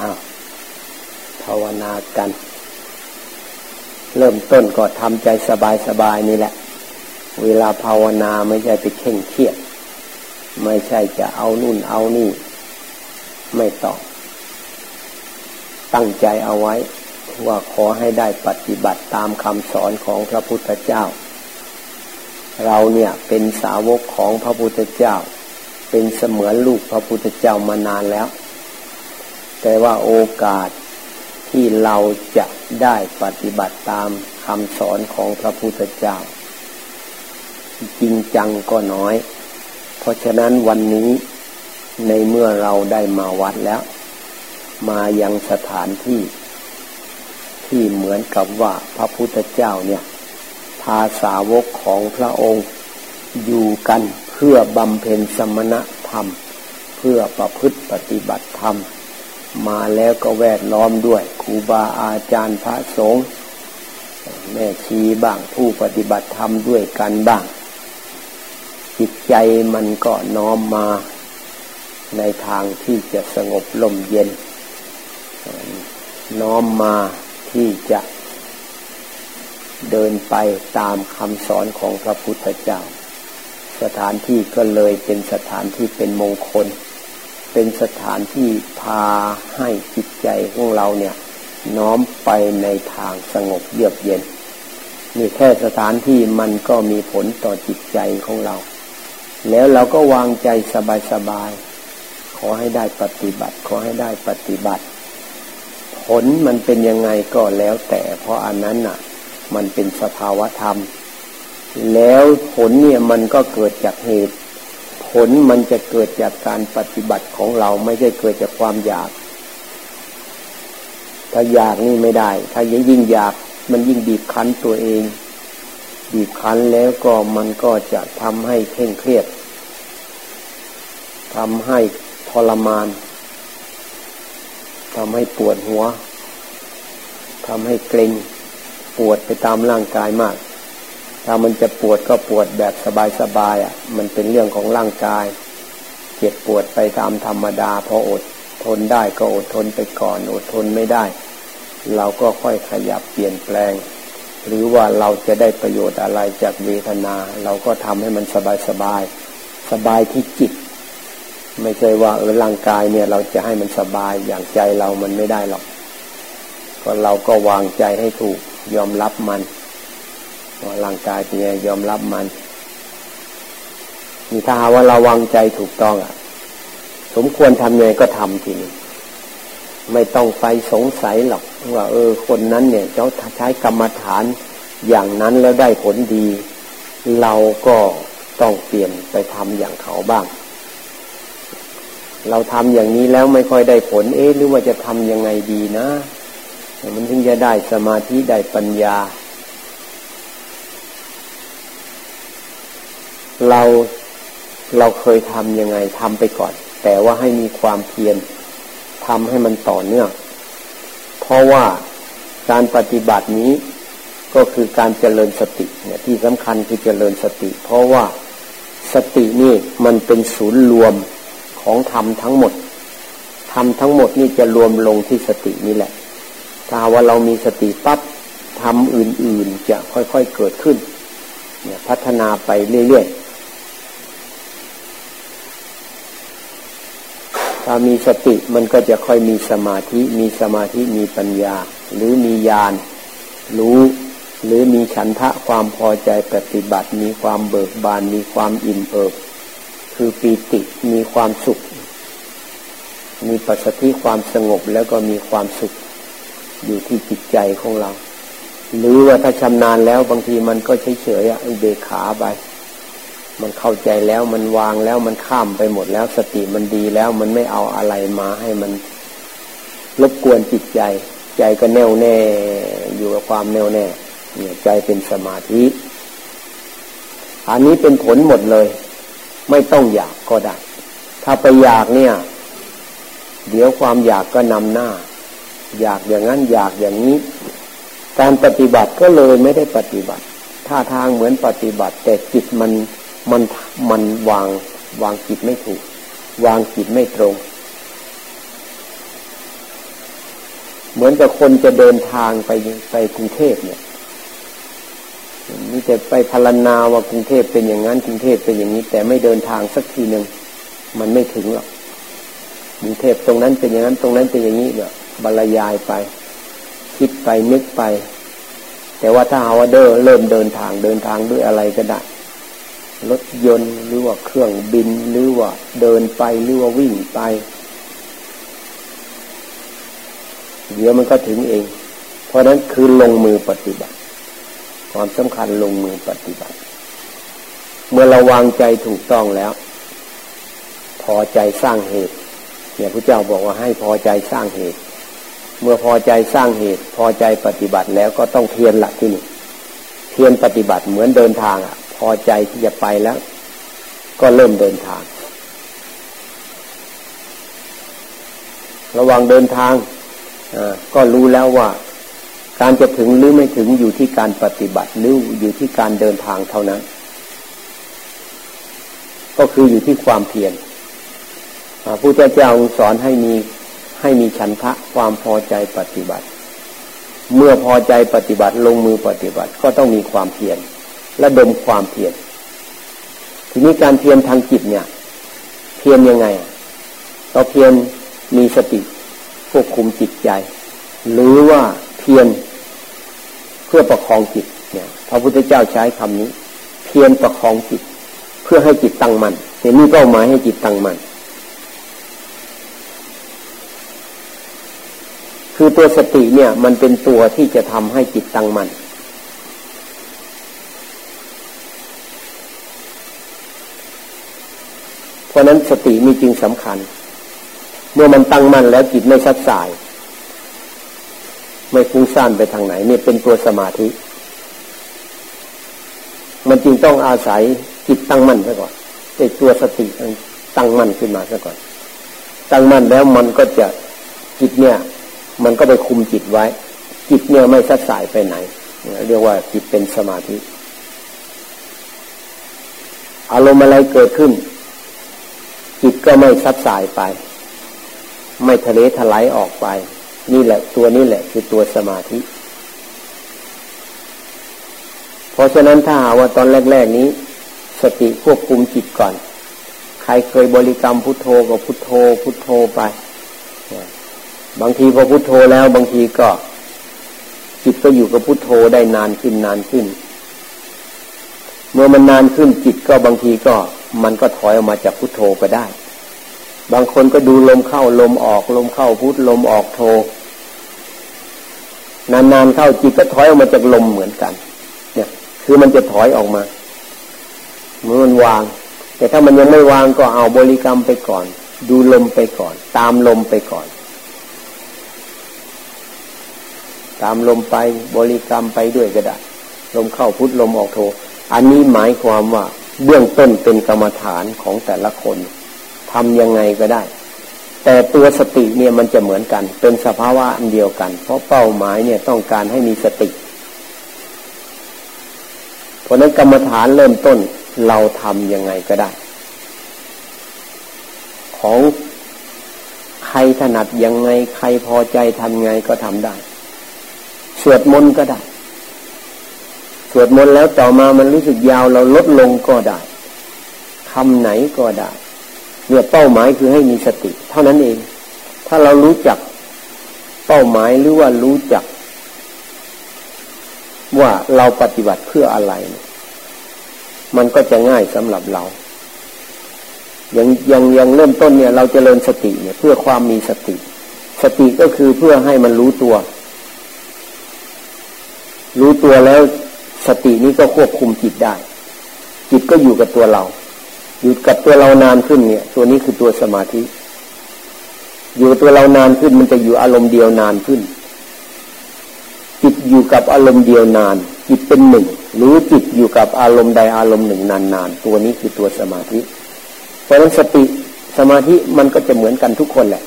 อ้าวภาวนากัน เริ่มต้นก็ทำใจสบายๆนี่แหละ เวลาภาวนาไม่ใช่ไปเข่งเครียด ไม่ใช่จะเอานู่นเอานี่ ไม่ต้องตั้งใจเอาไว้ ว่าขอให้ได้ปฏิบัติตามคำสอนของพระพุทธเจ้า เราเนี่ยเป็นสาวกของพระพุทธเจ้า เป็นเสมือนลูกพระพุทธเจ้ามานานแล้ว แต่ว่าโอกาสที่เราจะได้ปฏิบัติตามคำสอนของพระพุทธเจ้า จริงจังก็น้อย เพราะฉะนั้นวันนี้ในเมื่อเราได้มาวัดแล้ว มายังสถานที่ ที่เหมือนกับว่าพระพุทธเจ้าเนี่ย พาสาวกของพระองค์ อยู่กันเพื่อบำเพ็ญสมณธรรม เพื่อประพฤติปฏิบัติธรรม มาแล้วก็แวดล้อมด้วยครูบาอาจารย์พระสงฆ์แม่ชีบ้างผู้ปฏิบัติธรรมด้วยกันบ้าง จิตใจมันก็น้อมมาในทางที่จะสงบลมเย็น น้อมมาที่จะเดินไปตามคำสอนของพระพุทธเจ้า สถานที่ก็เลยเป็นสถานที่เป็นมงคล เป็นสถานที่พาให้จิตใจของเราเนี่ย น้อมไปในทางสงบเยือกเย็นนี่แค่สถานที่มันก็มีผลต่อจิตใจของเรา แล้วเราก็วางใจสบายๆขอให้ได้ปฏิบัติ ขอให้ได้ปฏิบัติ ผลมันเป็นยังไงก็แล้วแต่เพราะอันนั้นน่ะ มันเป็นสภาวะธรรม แล้วผลเนี่ยมันก็เกิดจากเหตุ ผลมันจะเกิดจากการปฏิบัติของเราไม่ใช่เกิดจากความอยาก ถ้าอยากนี่ไม่ได้ ถ้ายิ่งยิ่งอยาก มันยิ่งบีบคั้นตัวเอง บีบคั้นแล้วก็มันก็จะทำให้เคร่งเครียดทำให้ทรมานทำให้ปวดหัวทำให้เกร็งปวดไปตามร่างกายมาก ถ้ามันจะปวดก็ปวดแบบสบายๆอะ มันเป็นเรื่องของร่างกาย เจ็บปวดไปตามธรรมดาพออดทนได้ก็อดทนไปก่อนอดทนไม่ได้ เราก็ค่อยขยับเปลี่ยนแปลง หรือว่าเราจะได้ประโยชน์อะไรจากเวทนา เราก็ทำให้มันสบายสบายสบายที่จิต ไม่ใช่ว่าเออร่างกายเนี่ย เราจะให้มันสบายอย่างใจเรามันไม่ได้หรอก ก็เราก็วางใจให้ถูกยอมรับมัน ร่างกายเนี่ยยอมรับมันมีถ้าว่าเราวางใจถูกต้องอะ สมควรทำไงก็ทำทีนี้ไม่ต้องไปสงสัยหรอกว่า เออ คนนั้นเนี่ยเขาใช้กรรมฐานอย่างนั้นแล้วได้ผลดี เราก็ต้องเปลี่ยนไปทำอย่างเขาบ้าง เราทำอย่างนี้แล้วไม่ค่อยได้ผล เอ๊ะหรือว่าจะทำยังไงดีนะ มันถึงจะได้สมาธิได้ปัญญา เราเราเคยทำยังไงทำไปก่อน แต่ว่าให้มีความเพียรทำให้มันต่อเนื่อง เพราะว่าการปฏิบัตินี้ก็คือการเจริญสติเนี่ยที่สำคัญคือเจริญสติ เพราะว่าสตินี่มันเป็นศูนย์รวมของธรรมทั้งหมดธรรมทั้งหมดนี่จะรวมลงที่สตินี่แหละ ถ้าว่าเรามีสติปั๊บทำอื่นๆจะค่อยๆเกิดขึ้น เนี่ยพัฒนาไปเรื่อยๆ ถ้ามีสติมันก็จะค่อยมีสมาธิ มีสมาธิมีปัญญา หรือมีญาณรู้ หรือมีฉันทะความพอใจปฏิบัติ มีความเบิกบาน มีความอิ่มเอิบ คือปีติมีความสุข มีปัสสติความสงบแล้วก็มีความสุขอยู่ที่จิตใจของเรา หรือว่าถ้าชำนาญแล้วบางทีมันก็เฉยๆอะเบขาไป มันเข้าใจแล้วมันวางแล้วมันข้ามไปหมดแล้วสติมันดีแล้วมันไม่เอาอะไรมาให้มันรบกวนจิตใจ ใจก็แน่วแน่อยู่กับความแน่วแน่เนี่ยใจเป็นสมาธิ อันนี้เป็นผลหมดเลย ไม่ต้องอยากก็ได้ ถ้าไปอยากเนี่ย เดี๋ยวความอยากก็นำหน้า อยากอย่างนั้นอยากอย่างนี้ การปฏิบัติก็เลยไม่ได้ปฏิบัติท่าทางเหมือนปฏิบัติ แต่จิตมัน มันมันวางวางจิตไม่ถูก วางจิตไม่ตรง เหมือนกับคนจะเดินทางไปไปกรุงเทพเนี่ยนี่แต่ไปพารณาว่ากรุงเทพเป็นอย่างนั้นกรุงเทพเป็นอย่างนี้ แต่ไม่เดินทางสักทีหนึ่งมันไม่ถึงหรอกกรุงเทพตรงนั้นเป็นอย่างนั้น ตรงนั้นเป็นอย่างนี้เนี่ยบรรยายไป คิดไปนึกไป แต่ว่าถ้าเอาว่าเดินเริ่มเดินทางเดินทางด้วยอะไรก็ได้ รถยนต์หรือว่าเครื่องบินหรือว่าเดินไปหรือว่าวิ่งไป เดี๋ยวมันก็ถึงเอง เพราะนั้นคือลงมือปฏิบัติ ความสำคัญลงมือปฏิบัติ เมื่อเราวางใจถูกต้องแล้ว พอใจสร้างเหตุ เนี่ยพระเจ้าบอกว่าให้พอใจสร้างเหตุ เมื่อพอใจสร้างเหตุ พอใจปฏิบัติแล้วก็ต้องเทียนหลักที่นี่เทียนปฏิบัติเหมือนเดินทางอะ พอใจที่จะไปแล้ว ก็เริ่มเดินทาง ระหว่างเดินทางก็รู้แล้วว่า การจะถึงหรือไม่ถึงอยู่ที่การปฏิบัติหรืออยู่ที่การเดินทางเท่านั้น ก็คืออยู่ที่ความเพียรพระพุทธเจ้าสอนให้มีให้มีฉันทะความพอใจปฏิบัติ เมื่อพอใจปฏิบัติลงมือปฏิบัติก็ต้องมีความเพียร และดมความเพียรทีนี้การเพียรทางจิตเนี่ย เพียรยังไง เราเพียรมีสติควบคุมจิตใจ หรือว่าเพียรเพื่อประคองจิตเนี่ยพระพุทธเจ้าใช้คำนี้ เพียรประคองจิต เพื่อให้จิตตั้งมัน่นเนี่ยมีเป้าหมายให้จิตตั้งมัน่นคือตัวสติเนี่ย มันเป็นตัวที่จะทำให้จิตตั้งมัน่นเพ ราะนั้นสติมีจริงสำคัญ เมื่อมันตั้งมั่นแล้วจิตไม่ซัดสาย ไม่ฟุ้งซ่านไปทางไหนเนี่ยเป็นตัวสมาธิ มันจึงต้องอาศัยจิตตั้งมั่นซะก่อนไอ้ตัวสติตั้งมั่นขึ้นมาซะก่อน ตั้งมั่นแล้วมันก็จะจิตเนี่ย มันก็ไปคุมจิตไว้ จิตเนี่ยไม่ซัดสายไปไหน เรียกว่าจิตเป็นสมาธิ อารมณ์อะไรเกิดขึ้น จิตก็ไม่ซัดสายไป ไม่ทะเลถลายออกไป นี่แหละตัวนี้แหละ คือตัวสมาธิ เพราะฉะนั้นถ้าหาว่าตอนแรก ๆนี้ สติควบคุมจิตก่อน ใครเคยบริกรรมพุทโธก็พุทโธ พุทโธไป บางทีพอพุทโธแล้วบางทีก็ จิตก็อยู่กับพุทโธได้นานขึ้นนานขึ้น เมื่อมันนานขึ้นจิตก็บางทีก็ มันก็ถอยออกมาจากพุทโธก็ได้ บางคนก็ดูลมเข้าลมออกลมเข้าพุทลมออกโทนานๆเข้าจิตก็ถอยออกมาจากลมเหมือนกัน เนี่ย คือมันจะถอยออกมาเมื่อมันวาง แต่ถ้ามันยังไม่วางก็เอาบริกรรมไปก่อน ดูลมไปก่อน ตามลมไปก่อน ตามลมไปบริกรรมไปด้วยก็ได้ลมเข้าพุทลมออกโท อันนี้หมายความว่า เบื้องต้นเป็นกรรมฐานของแต่ละคนทำยังไงก็ได้ แต่ตัวสติเนี่ยมันจะเหมือนกัน เป็นสภาวะอันเดียวกัน เพราะเป้าหมายเนี่ยต้องการให้มีสติเพราะนั้นกรรมฐานเริ่มต้นเราทำยังไงก็ได้ ของใครถนัดยังไง ใครพอใจทำไงก็ทำได้ สวดมนต์ก็ได้ สวดมนต์แล้วต่อมามันรู้สึกยาวเราลดลงก็ได้คำไหนก็ได้เนี่ยเป้าหมายคือให้มีสติ เท่านั้นเอง ถ้าเรารู้จักเป้าหมายหรือว่ารู้จัก ว่าเราปฏิบัติเพื่ออะไร มันก็จะง่ายสำหรับเราอย่างอย่างย่างเริ่มต้นเนี่ย เราจเจริญสติเนี่ย เพื่อความมีสติ สติก็คือเพื่อให้มันรู้ตัว รู้ตัวแล้ว สตินี้ก็ควบคุมจิตได้ จิตก็อยู่กับตัวเรา อยู่กับตัวเรานานขึ้นเนี่ย ตัวนี้คือตัวสมาธิ อยู่ตัวเรานานขึ้นมันจะอยู่อารมณ์เดียวนานขึ้น จิตอยู่กับอารมณ์เดียวนาน จิตเป็นหนึ่งหรือจิตอยู่กับอารมณ์ใดอารมณ์หนึ่งนานๆตัวนี้คือตัวสมาธิ เพราะฉะนั้นสติสมาธิมันก็จะเหมือนกันทุกคนแหละ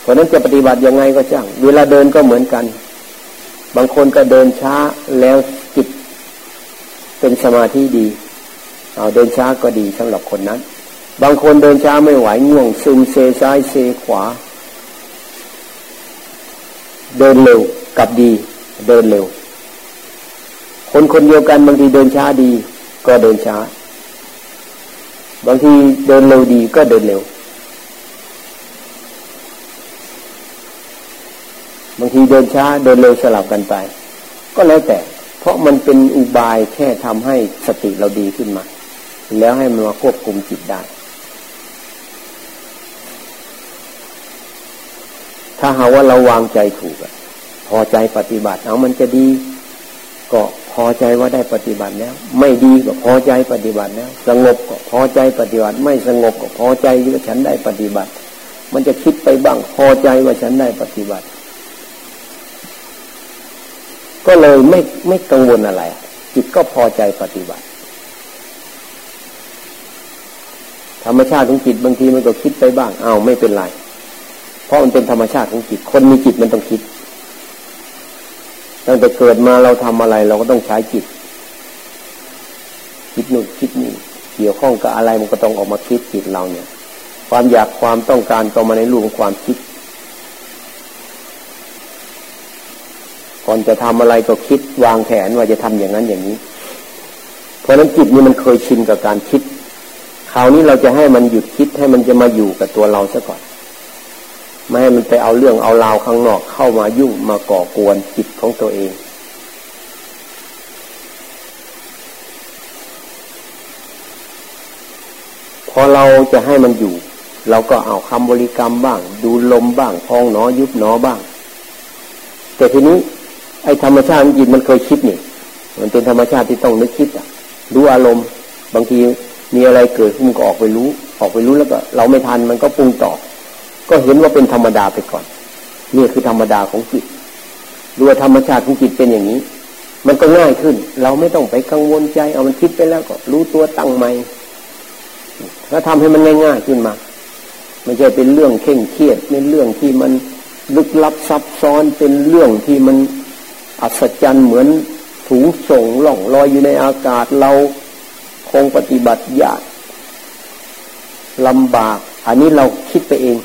เพราะนั้นจะปฏิบัติยังไงก็ช่าง เวลาเดินก็เหมือนกัน บางคนก็เดินช้าแล้วจิตเป็นสมาธิดีเอาเดินช้าก็ดีสำหรับคนนั้น บางคนเดินช้าไม่ไหวง่วงซึมเซซ้ายเซขวา เดินเร็วกับดี เดินเร็ว คนคนเดียวกันบางทีเดินช้าดี ก็เดินช้า บางทีเดินเร็วดีก็เดินเร็วางทีเดินช้าเดินเร็วสลับกันไป ก็แล้วแต่ เพราะมันเป็นอุบายแค่ทำให้สติเราดีขึ้นมา แล้วให้มันมาควบคุมจิตได้ ถ้าหาว่าเราวางใจถูกพอใจปฏิบัติเอามันจะดี ก็พอใจว่าได้ปฏิบัติแล้ว ไม่ดีก็พอใจปฏิบัติแล้ว สงบก็พอใจปฏิบัติ ไม่สงบก็พอใจว่าฉันได้ปฏิบัติ มันจะคิดไปบ้างพอใจว่าฉันได้ปฏิบัติ ก็เลยไม่ไม่กังวลอะไร จิตก็พอใจปฏิบัติ ธรรมชาติของจิตบางทีมันก็คิดไปบ้างเอาไม่เป็นไร เพราะมันเป็นธรรมชาติของจิต คนมีจิตมันต้องคิด ตั้งแต่เกิดมาเราทำอะไร เราก็ต้องใช้จิต คิดนู่นคิดนี่เกี่ยวข้องกับอะไรมันก็ต้องออกมาคิดจิตเราเนี่ย ความอยากความต้องการต่อมาในรูปของความคิด ก่อนจะทำอะไรก็คิดวางแผนว่าจะทำอย่างนั้นอย่างนี้ เพราะฉะนั้นจิตนี่มันเคยชินกับการคิดคราวนี้เราจะให้มันหยุดคิดให้มันจะมาอยู่กับตัวเราซะก่อน ไม่ให้มันไปเอาเรื่องเอาราวข้างนอกเข้ามายุ่งมาก่อกวนจิตของตัวเองพอเราจะให้มันอยู่ เราก็เอาคำบริกรรมบ้าง ดูลมบ้างพองหนอยุบหนอบ้าง แต่ทีนี้ ไอ้ธรรมชาติจิตมันเคยคิดนี่ มันเป็นธรรมชาติที่ต้องนึกคิดอะรู้อารมณ์ บางทีมีอะไรเกิดมันก็ออกไปรู้ ออกไปรู้แล้วก็ เราไม่ทันมันก็ปรุงต่อ ก็เห็นว่าเป็นธรรมดาไปก่อนนี่คือธรรมดาของจิตดูว่าธรรมชาติของจิตเป็นอย่างนี้ มันก็ง่ายขึ้น เราไม่ต้องไปกังวลใจ เอามันคิดไปแล้วก็รู้ตัวตั้งใหม่แล้วทำให้มันง่ายๆขึ้นมาไม่ใช่เป็นเรื่องเข่งเครียดเป็นเรื่องที่มันลึกลับซับซ้อนเป็นเรื่องที่มัน อัศจรรย์เหมือนถูงส่งล่องลอยอยู่ในอากาศเราคงปฏิบัติยากลำบาก อันนี้เราคิดไปเอง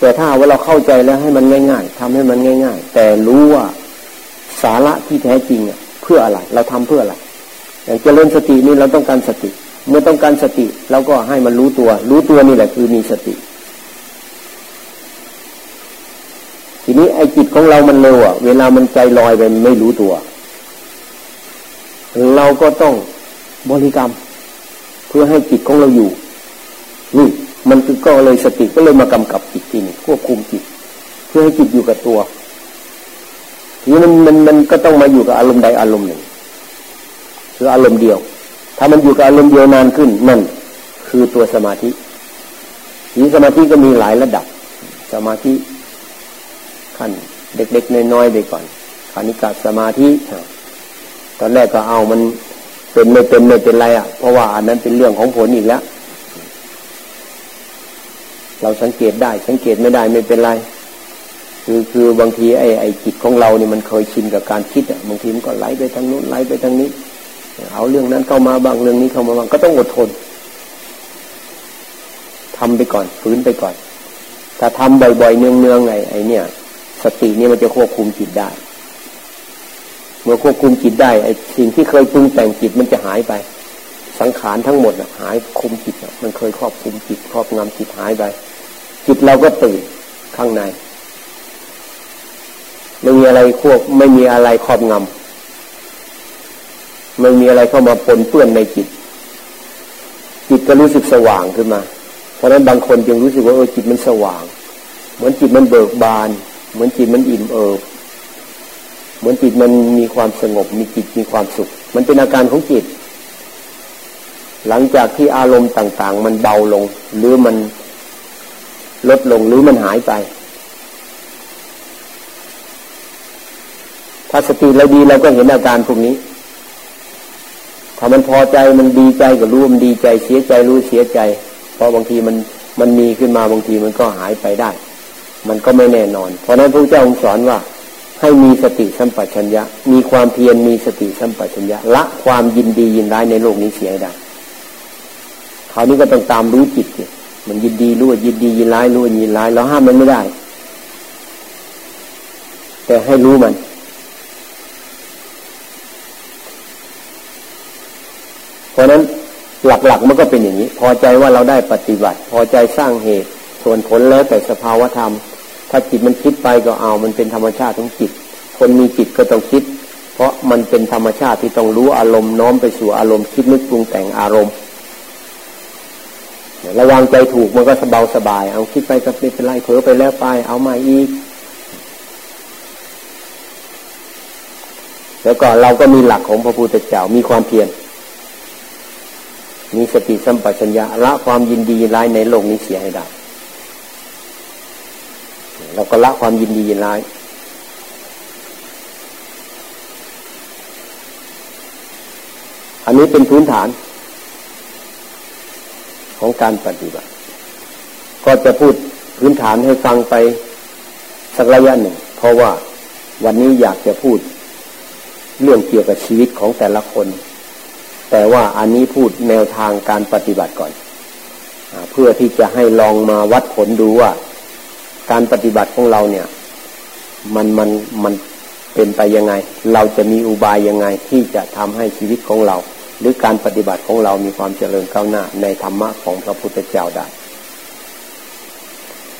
แต่ถ้าว่าเราเข้าใจแล้วให้มันง่าย ๆทำให้มันง่าย ๆ แต่รู้ว่าสาระที่แท้จริงเพื่ออะไร เราทำเพื่ออะไรอย่างเจริญสตินี่เราต้องการสติ เมื่อต้องการสติเราก็ให้มันรู้ตัว รู้ตัวนี่แหละคือมีสติ ทีนี้ไอ้จิตของเรามันเร็วอะ เวลามันใจลอยไปไม่รู้ตัว เราก็ต้องบริกรรม เพื่อให้จิตของเราอยู่นี่มันก็เลยสติก็เลยมากำกับจิตทีนี้ควบคุมจิต เพื่อให้จิตอยู่กับตัวทีนี้มันมันมันก็ต้องมาอยู่กับอารมณ์ใดอารมณ์หนึ่งคืออารมณ์เดียว ถ้ามันอยู่กับอารมณ์เดียวนานขึ้นนั่นคือตัวสมาธิทีสมาธิก็มีหลายระดับ สมาธิ ขั้นเด็กๆน้อยๆไปก่อนคานิกาสมาธิตอนแรกก็เอามันเป็นไม่เป็นไม่เป็นไรอะ เพราะว่าอันนั้นเป็นเรื่องของผลอีกแล้ว เราสังเกตได้สังเกตไม่ได้ไม่เป็นไร คือคือบางทีไอ้ไอ้จิตของเราเนี่ยมันเคยชินกับการคิดอะบางทีมันก็ไหลไปทางนู้นไหลไปทางนี้ เอาเรื่องนั้นเข้ามาบางเรื่องนี้เข้ามาบางก็ต้องอดทนทำไปก่อนฝืนไปก่อนถ้าทำบ่อยๆเนืองๆไงไอ้เนี่ย สตินี่มันจะควบคุมจิตได้ เมื่อควบคุมจิตได้ไอ้สิ่งที่เคยปรุงแต่งจิตมันจะหายไป สังขารทั้งหมดหายคุมจิตมันเคยครอบคุมจิต ครอบงำจิตหายไป จิตเราก็ตื่นข้างในไม่มีอะไรควบไม่มีอะไรครอบงำไม่มีอะไรเข้ามาปนเปื้อนในจิต จิตก็รู้สึกสว่างขึ้นมา เพราะนั้นบางคนจึงรู้สึกว่าเออจิตมันสว่าง เหมือนจิตมันเบิกบาน เหมือนจิตมันอิ่มเอิบเหมือนจิตมันมีความสงบ มีจิตมีความสุข มันเป็นอาการของจิต หลังจากที่อารมณ์ต่าง ๆ มันเบาลง หรือมันลดลงหรือมันหายไป ถ้าสติเราดีเราก็เห็นอาการพวกนี้ ถ้ามันพอใจมันดีใจก็รู้มันดีใจ เสียใจรู้เสียใจ เพราะบางทีมันมันมีขึ้นมาบางทีมันก็หายไปได้ มันก็ไม่แน่นอน เพราะนั้นพระเจ้าองค์สอนว่า ให้มีสติสัมปชัญญะ มีความเพียรมีสติสัมปชัญญะละความยินดียินร้ายในโลกนี้เสียได้คราวนี้ก็ต้องตามรู้จิตมันยินดีรู้ว่ายินดียินร้ายรู้ว่ายินร้ายเราห้ามมันไม่ได้ แต่ให้รู้มันเพราะนั้นหลักๆมันก็เป็นอย่างนี้ พอใจว่าเราได้ปฏิบัติ พอใจสร้างเหตุ ส่วนผลแล้วแต่สภาวธรรม ถ้าจิตมันคิดไปก็เอา มันเป็นธรรมชาติของจิต คนมีจิตก็ต้องคิด เพราะมันเป็นธรรมชาติที่ต้องรู้อารมณ์น้อมไปสู่อารมณ์คิดนึกปรุงแต่งอารมณ์ ระวังใจถูกมันก็สบายสบาย เอาคิดไปก็ไม่เป็นไรเผลอไปแล้วไป เอามาอีก แล้วก็เราก็มีหลักของพระพุทธเจ้ามีความเพียรมีสติสัมปชัญญะละความยินดียินร้ายในโลกนี้เสียให้ได้ เราก็ละความยินดียินร้าย อันนี้เป็นพื้นฐาน ของการปฏิบัติ ก็จะพูดพื้นฐานให้ฟังไปสักระยะหนึ่ง เพราะว่าวันนี้อยากจะพูด เรื่องเกี่ยวกับชีวิตของแต่ละคน แต่ว่าอันนี้พูดแนวทางการปฏิบัติก่อนอเพื่อที่จะให้ลองมาวัดผลดูว่า การปฏิบัติของเราเนี่ย มันมันมันเป็นไปยังไง เราจะมีอุบายยังไงที่จะทำให้ชีวิตของเรา หรือการปฏิบัติของเรามีความเจริญก้าวหน้าในธรรมะของพระพุทธเจ้าได้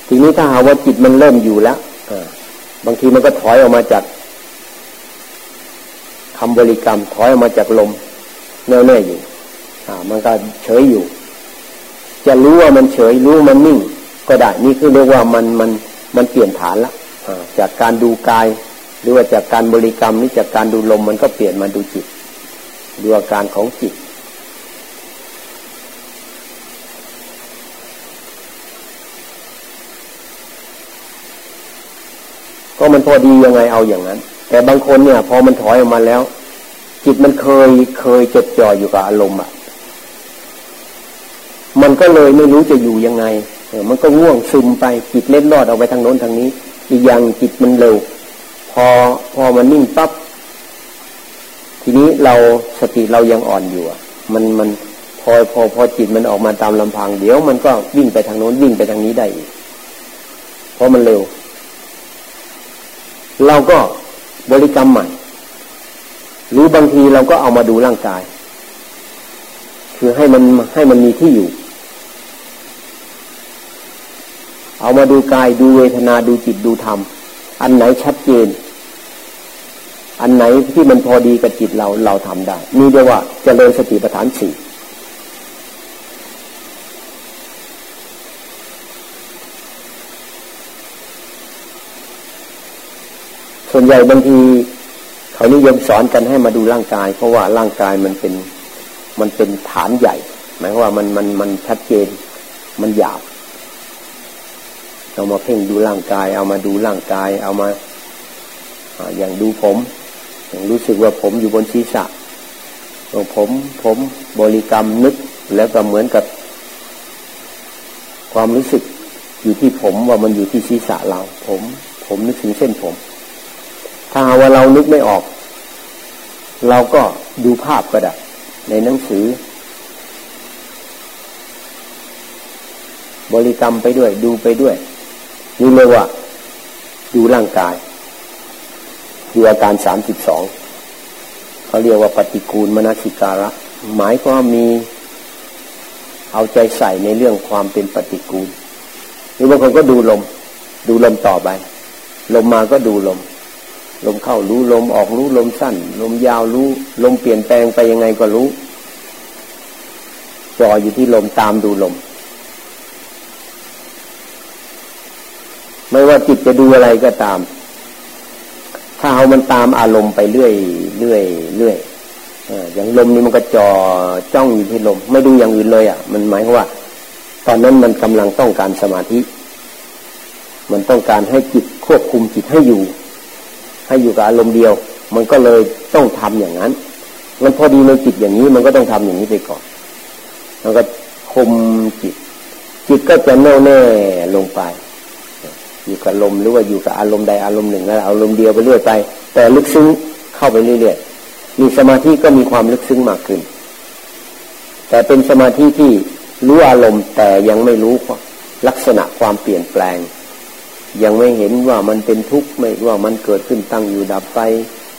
ทีนี้ถ้าหาว่าจิตมันเริ่มอยู่แล้วบางทีมันก็ถอยออกมาจากคำบริกรรมถอยออกมาจากลมแน่วแน่อยู่ อ่า มันก็เฉยอยู่ จะรู้ว่ามันเฉยรู้มันนิ่ง ก็ได้ นี่คือเรียกว่ามันมันมันเปลี่ยนฐานละจากการดูกาย หรือว่าจากการบริกรรมนี่จากการดูลมมันก็เปลี่ยนมาดูจิต ดูอาการของจิต ก็มันพอดียังไงเอาอย่างนั้น แต่บางคนเนี่ย พอมันถอยออกมาแล้ว จิตมันเคยเคยจดจ่ออยู่กับอารมณ์อะมันก็เลยไม่รู้จะอยู่ยังไงเออ มันก็ง่วงซึมไปจิตเล่นรอดออกไปทางโน้นทางนี้ อีกอย่างจิตมันเร็ว พอพอมันนิ่งปั๊บทีนี้เราสติเรายังอ่อนอยู่มันมันพอพอพอจิตมันออกมาตามลำพัง เดี๋ยวมันก็วิ่งไปทางโน้นวิ่งไปทางนี้ได้อีกเพราะมันเร็ว เราก็บริกรรมใหม่หรือบางทีเราก็เอามาดูร่างกาย คือให้มันให้มันมีที่อยู่ เอามาดูกายดูเวทนาดูจิตดูธรรม อันไหนชัดเจน อันไหนที่มันพอดีกับจิตเราเราทำได้ นี่เรียกว่าจเจริญสติปัฏฐานสี่ส่วนใหญ่บางทีเขานิยมสอนกันให้มาดูร่างกาย เพราะว่าร่างกายมันเป็นมันเป็นฐานใหญ่ หมายว่ามันมันมันชัดเจน มันหยาบ เอามาเพ่งดูร่างกาย เอามาดูร่างกาย เอามาอย่างดูผมอย่างรู้สึกว่าผมอยู่บนศีรษะผมผมบริกรรมนึกแล้วก็เหมือนกับ ความรู้สึกอยู่ที่ผมว่ามันอยู่ที่ศีรษะเรา ผม ผมนึกถึงเส้นผม ถ้าว่าเรานึกไม่ออก เราก็ดูภาพก็ได้ในหนังสือ บริกรรมไปด้วย ดูไปด้วย นี่เรียกว่า ดูร่างกาย ดูอาการสามสิบสองเขาเรียกว่าปฏิกูลมนสิการะ หมายความมีเอาใจใส่ในเรื่องความเป็นปฏิกูลหรือบางคนก็ดูลม ดูลมต่อไป ลมมาก็ดูลม ลมเข้ารู้ลมออกรู้ลมสั้น ลมยาวรู้ ลมเปลี่ยนแปลงไปยังไงก็รู้จ่ออยู่ที่ลมตามดูลม ไม่ว่าจิตจะดูอะไรก็ตาม ถ้าเอามันตามอารมณ์ไปเรื่อยเรื่อยเรื่อยอย่างลมนี่มันก็จอจ้องอยู่ที่ลม ไม่ดูอย่างอื่นเลยอะ มันหมายว่า ตอนนั้นมันกำลังต้องการสมาธิมันต้องการให้จิตควบคุมจิตให้อยู่ ให้อยู่กับอารมณ์เดียว มันก็เลยต้องทำอย่างนั้น มันพอดีในจิตอย่างนี้ มันก็ต้องทำอย่างนี้ไปก่อนมันก็คุมจิต จิตก็จะแน่วแน่ลงไป อยู่กับลมหรือว่าอยู่กับอารมณ์ใดอารมณ์หนึ่งแล้วอารมณ์เดียวไปเรื่อยไป แต่ลึกซึ้งเข้าไปเรื่อยๆมีสมาธิก็มีความลึกซึ้งมากขึ้น แต่เป็นสมาธิที่รู้อารมณ์แต่ยังไม่รู้ลักษณะความเปลี่ยนแปลง ยังไม่เห็นว่ามันเป็นทุกข์ไม่ว่ามันเกิดขึ้นตั้งอยู่ดับไป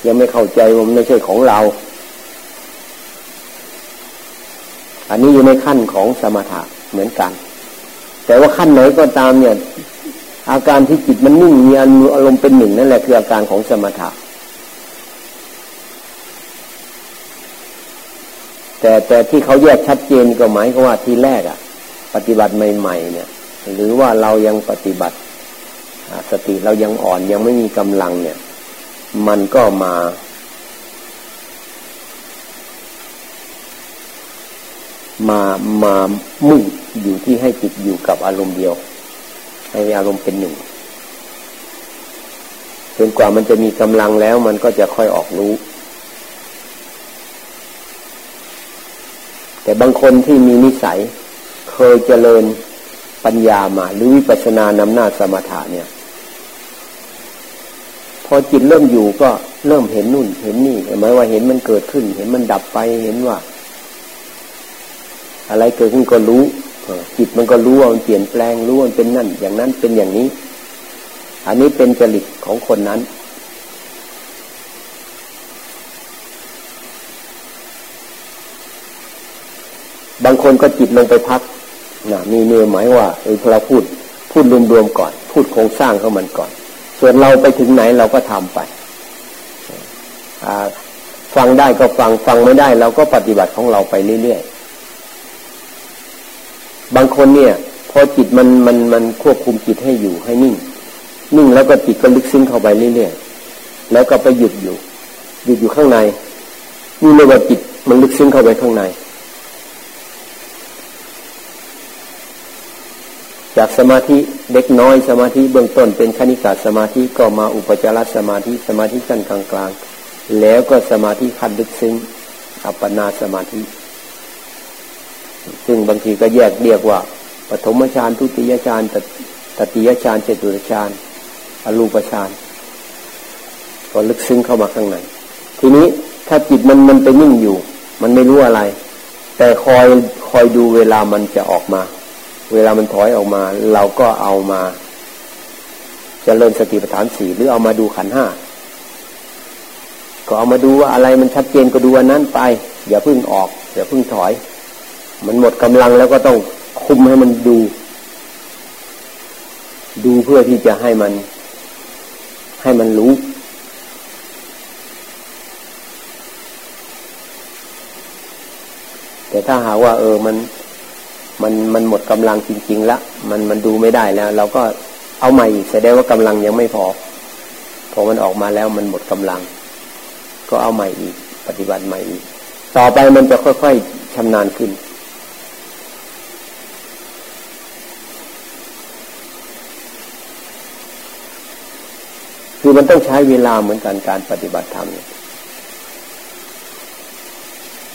ยังไม่เข้าใจว่ามันไม่ใช่ของเรา อันนี้อยู่ในขั้นของสมถะเหมือนกัน แต่ว่าขั้นไหนก็ตามเนี่ย อาการที่จิตมันนิ่งมีอารมณ์เป็นหนึ่งนั่นแหละคืออาการของสมถะแต่แต่ที่เขาแยกชัดเจนก็หมายก็ว่าทีแรกอะปฏิบัติใหม่ ๆ เนี่ย หรือว่าเรายังปฏิบัติสติเรายังอ่อนยังไม่มีกำลังเนี่ย มันก็มา มามามุ่งอยู่ที่ให้จิตอยู่กับอารมณ์เดียว ให้อารมณ์เป็นหนึ่งจนกว่ามันจะมีกำลังแล้วมันก็จะค่อยออกรู้ แต่บางคนที่มีนิสัย เคยเจริญปัญญามา หรือวิปัสสนานำหน้าสมถะเนี่ย พอจิตเริ่มอยู่ก็เริ่มเห็นนู่น เห็นนี่หมายว่าเห็นมันเกิดขึ้น เห็นมันดับไปเห็นว่า อะไรเกิดขึ้นก็รู้ จิตมันก็รู้ว่ามันเปลี่ยนแปลงรู้ว่ามันเป็นนั่น อย่างนั้นเป็นอย่างนี้ อันนี้เป็นจริตของคนนั้น บางคนก็จิตลงไปพักนะมีเนื้อหมายว่าเออเราพูดพูดรวมๆก่อน พูดโครงสร้างเขามันก่อน ส่วนเราไปถึงไหนเราก็ทำไปฟังได้ก็ฟังฟังไม่ได้เราก็ปฏิบัติของเราไปเรื่อยๆ บางคนเนี่ย พอจิตมันมันมันควบคุมจิตให้อยู่ให้นิ่ง นิ่งแล้วก็จิตก็ลึกซึ้งเข้าไปเรื่อยๆแล้วก็ไปหยุดอยู่หยุดอยู่ข้างในนี่เรียกว่าจิตมันลึกซึ้งเข้าไปข้างใน จากสมาธิเล็กน้อยสมาธิเบื้องต้นเป็นคณิกาสมาธิก็มาอุปจารสมาธิสมาธิขั้นกลางกลางแล้วก็สมาธิขั้นลึกซึ้งอัปปนาสมาธิ ซึ่งบางทีก็แยกเรียกว่าปฐมฌานทุติยฌานตติยฌานเจตุรฌานอรูปฌานก็ลึกซึ้งเข้ามาข้างในทีนี้ถ้าจิตมันมันไปนิ่งอยู่ มันไม่รู้อะไร แต่คอยคอยดูเวลามันจะออกมา เวลามันถอยออกมา เราก็เอามาจเจริญสติปัฏฐานสี่หรือเอามาดูขันห้าก็เอามาดูว่าอะไรมันชัดเจนก็ดูอันนั้นไป อย่าพึ่งออก อย่าพึ่งถอย มันหมดกำลังแล้วก็ต้องคุมให้มันดู ดูเพื่อที่จะให้มัน ให้มันรู้ แต่ถ้าหาว่า เออมันมันมันหมดกำลังจริงๆแล้วมันมันดูไม่ได้แล้ว เราก็เอาใหม่อีกแสดงว่ากำลังยังไม่พอพอมันออกมาแล้วมันหมดกำลัง ก็เอาใหม่อีก ปฏิบัติใหม่อีก ต่อไปมันจะค่อยๆชำนาญขึ้น มันต้องใช้เวลาเหมือนกันการปฏิบัติธรรม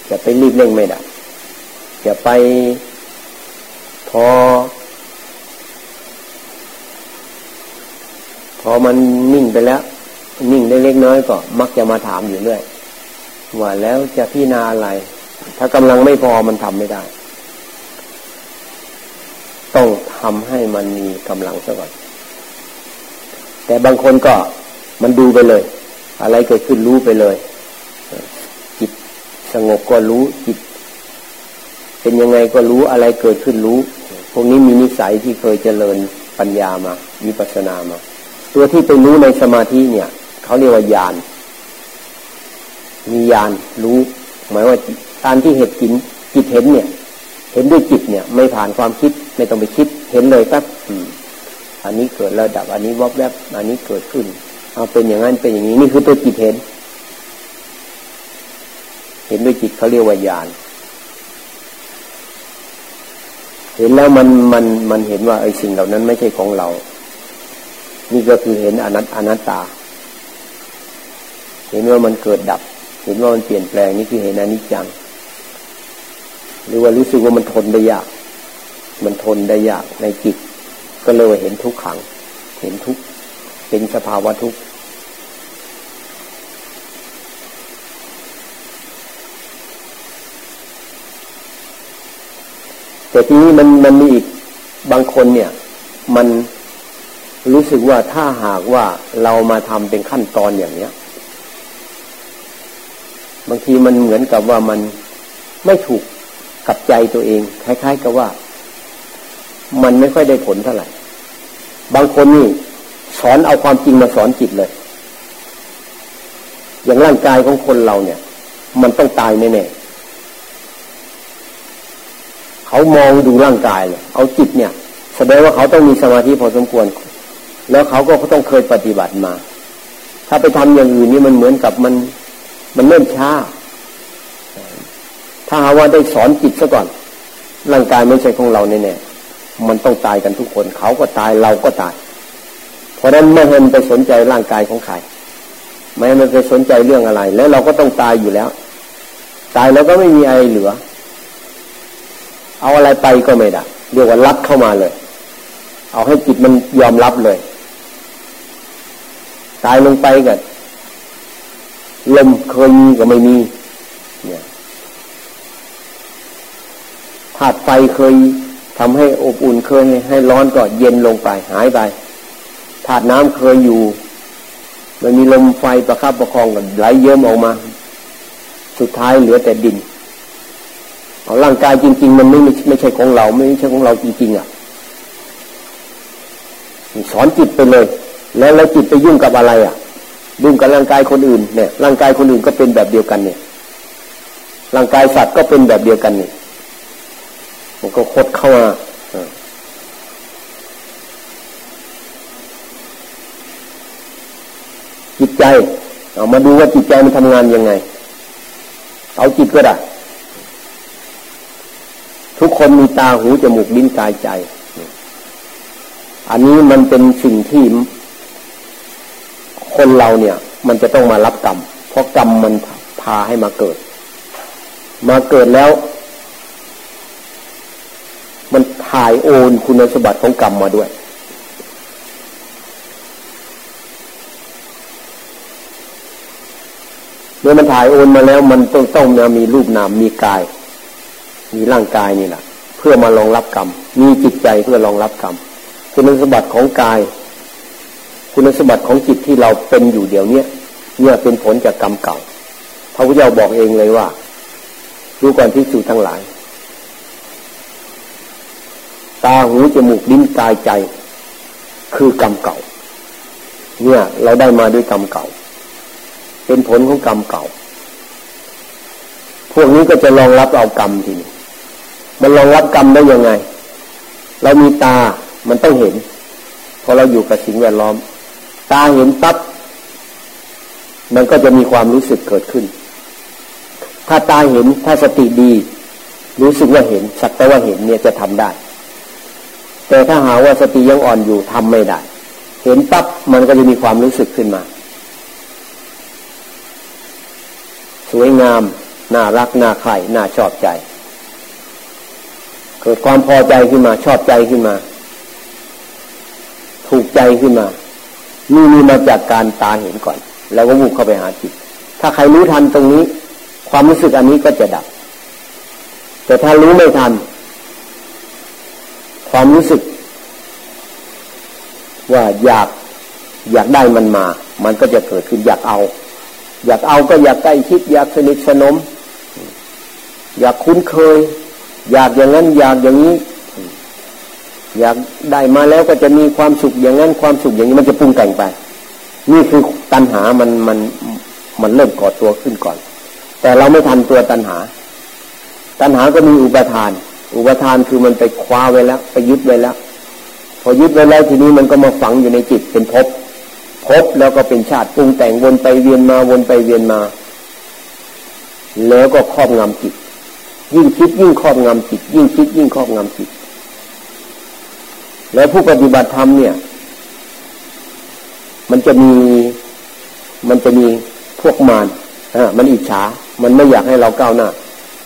จะไปรีบเร่งไม่ได้จะไปพอ พอมันนิ่งไปแล้ว นิ่งได้เล็กน้อยก็ มักจะมาถามอยู่เรื่อยว่าแล้วจะพิจารณาอะไร ถ้ากำลังไม่พอมันทำไม่ได้ ต้องทำให้มันมีกำลังซะก่อนแต่บางคนก็ มันดูไปเลย อะไรเกิดขึ้นรู้ไปเลย จิตสงบก็รู้จิต เป็นยังไงก็รู้อะไรเกิดขึ้นรู้ พวกนี้มีนิสัยที่เคยเจริญปัญญามาวิปัสสนามา ตัวที่ไปรู้ในสมาธิเนี่ยเขาเรียกว่าญาณมีญาณรู้ หมายว่าการที่เหตุจิตจิตเห็นเนี่ย เห็นด้วยจิตเนี่ย ไม่ผ่านความคิดไม่ต้องไปคิด เห็นเลยครับอันนี้เกิดแล้วดับอันนี้วบแวบอันนี้เกิดขึ้น เอาเป็นอย่างนั้นเป็นอย่างนี้นี่คือตัวจิตเห็น เห็นด้วยจิตเขาเรียกว่าญาณเห็นแล้วมันมันมันเห็นว่าไอ้สิ่งเหล่านั้นไม่ใช่ของเรา นี่ก็คือเห็นอนัตอนัตตา เห็นว่ามันเกิดดับ เห็นว่ามันเปลี่ยนแปลงนี่คือเห็นอนิจจัง หรือว่ารู้สึกว่ามันทนได้ยาก มันทนได้ยากในจิต ก็เลยเห็นทุกขัง เห็นทุก เป็นสภาวะทุกข์แต่ทีนี้มันมันมีอีกบางคนเนี่ย มันรู้สึกว่าถ้าหากว่าเรามาทำเป็นขั้นตอนอย่างเนี้ย บางทีมันเหมือนกับว่ามันไม่ถูกกับใจตัวเอง คล้าย ๆ กับว่า มันไม่ค่อยได้ผลเท่าไหร่ บางคนนี่ สอนเอาความจริงมาสอนจิตเลย อย่างร่างกายของคนเราเนี่ย มันต้องตายแน่ๆเขามองดูร่างกายเลยเอาจิตเนี่ย แสดงว่าเขาต้องมีสมาธิพอสมควร แล้วเขาก็ต้องเคยปฏิบัติมา ถ้าไปทำอย่างอื่นนี่มันเหมือนกับมัน มันเริ่มช้า ถ้าหาว่าได้สอนจิตซะก่อน ร่างกายไม่ใช่ของเราแน่ๆมันต้องตายกันทุกคน เขาก็ตายเราก็ตาย เพราะนั้นไม่ให้มันไปสนใจร่างกายของใครไม่ให้มันไปสนใจเรื่องอะไร แล้วเราก็ต้องตายอยู่แล้ว ตายแล้วก็ไม่มีอะไรเหลือ เอาอะไรไปก็ไม่ได้เรียกว่ารับเข้ามาเลย เอาให้จิตมันยอมรับเลย ตายลงไปกันลมเคยมีก็ไม่มี เนี่ยธาตุไฟเคยทำให้อบอุ่นเคยให้ร้อนก็เย็นลงไปหายไป ธาตุน้ำเคยอยู่ มันมีลมไฟประคับประคองกันไหลเยิ้มออกมา สุดท้ายเหลือแต่ดินเอาร่างกายจริง ๆ มันไม่ไม่ใช่ของเราไม่ใช่ของเราจริงๆอะสอนจิตไปเลย แล้วแล้วจิตไปยุ่งกับอะไรอะยุ่งกับร่างกายคนอื่นเนี่ย ร่างกายคนอื่นก็เป็นแบบเดียวกันเนี่ย ร่างกายสัตว์ก็เป็นแบบเดียวกันเนี่ยมันก็คดเข้ามา จิตใจ เอามาดูว่าจิตใจมันทำงานยังไง เอาจิตก็ได้ ทุกคนมีตาหูจมูกลิ้นกายใจ อันนี้มันเป็นสิ่งที่คนเราเนี่ย มันจะต้องมารับกรรม เพราะกรรมมันพาให้มาเกิด มาเกิดแล้ว มันถ่ายโอนคุณสมบัติของกรรมมาด้วย เมื่อมันถ่ายโอนมาแล้วมันต้องต้องมีรูปนามมีกาย มีร่างกายนี่แหละเพื่อมารองรับกรรม มีจิตใจเพื่อรองรับกรรมคุณสมบัติของกาย คุณสมบัติของจิตที่เราเป็นอยู่เดี๋ยวนี้เนี่ยเป็นผลจากกรรมเก่าพระพุทธเจ้าบอกเองเลยว่าดูก่อนที่สู่ทั้งหลาย ตาหูจมูกลิ้นกายใจ คือกรรมเก่า เนี่ย เราได้มาด้วยกรรมเก่า เป็นผลของกรรมเก่า พวกนี้ก็จะรองรับเอากรรมทีนี้มันรองรับกรรมได้ยังไง เรามีตามันต้องเห็นพอเราอยู่กับสิ่งแวดล้อม ตาเห็นปั๊บมันก็จะมีความรู้สึกเกิดขึ้น ถ้าตาเห็นถ้าสติดี รู้สึกว่าเห็นสักแต่ว่าเห็นเนี่ยจะทำได้ แต่ถ้าหาว่าสติยังอ่อนอยู่ทำไม่ได้ เห็นปั๊บมันก็จะมีความรู้สึกขึ้นมา สวยงาม น่ารัก น่าใคร่น่าชอบใจ เกิดความพอใจขึ้นมา ชอบใจขึ้นมา ถูกใจขึ้นมา นี่มีมาจากการตาเห็นก่อน แล้วก็มุ่งเข้าไปหาจิต ถ้าใครรู้ทันตรงนี้ ความรู้สึกอันนี้ก็จะดับ แต่ถ้ารู้ไม่ทัน ความรู้สึก ว่าอยากอยากได้มันมา มันก็จะเกิดขึ้นอยากเอา อยากเอาก็อยากใกล้ชิดอยากสนิทสนม อยากคุ้นเคย อยากอย่างนั้นอยากอย่างนี้ อยากได้มาแล้วก็จะมีความสุขอย่างนั้นความสุขอย่างนี้มันจะปรุงแต่งไป นี่คือตัณหามันมันมันเริ่มก่อตัวขึ้นก่อน แต่เราไม่ทันตัวตัณหา ตัณหาก็มีอุปทาน อุปทานคือมันไปคว้าไว้แล้ว ไปยึดไว้แล้ว พอยึดไว้แล้วทีนี้มันก็มาฝังอยู่ในจิตเป็นภพ พบแล้วก็เป็นชาติปรุงแต่งวนไปเวียนมาวนไปเวียนมา แล้วก็ครอบงำจิต ยิ่งคิดยิ่งครอบงำจิต ยิ่งคิดยิ่งครอบงำจิต แล้วผู้ปฏิบัติธรรมเนี่ย มันจะมีมันจะมีพวกมารอ่ามันอิจฉา มันไม่อยากให้เราก้าวหน้า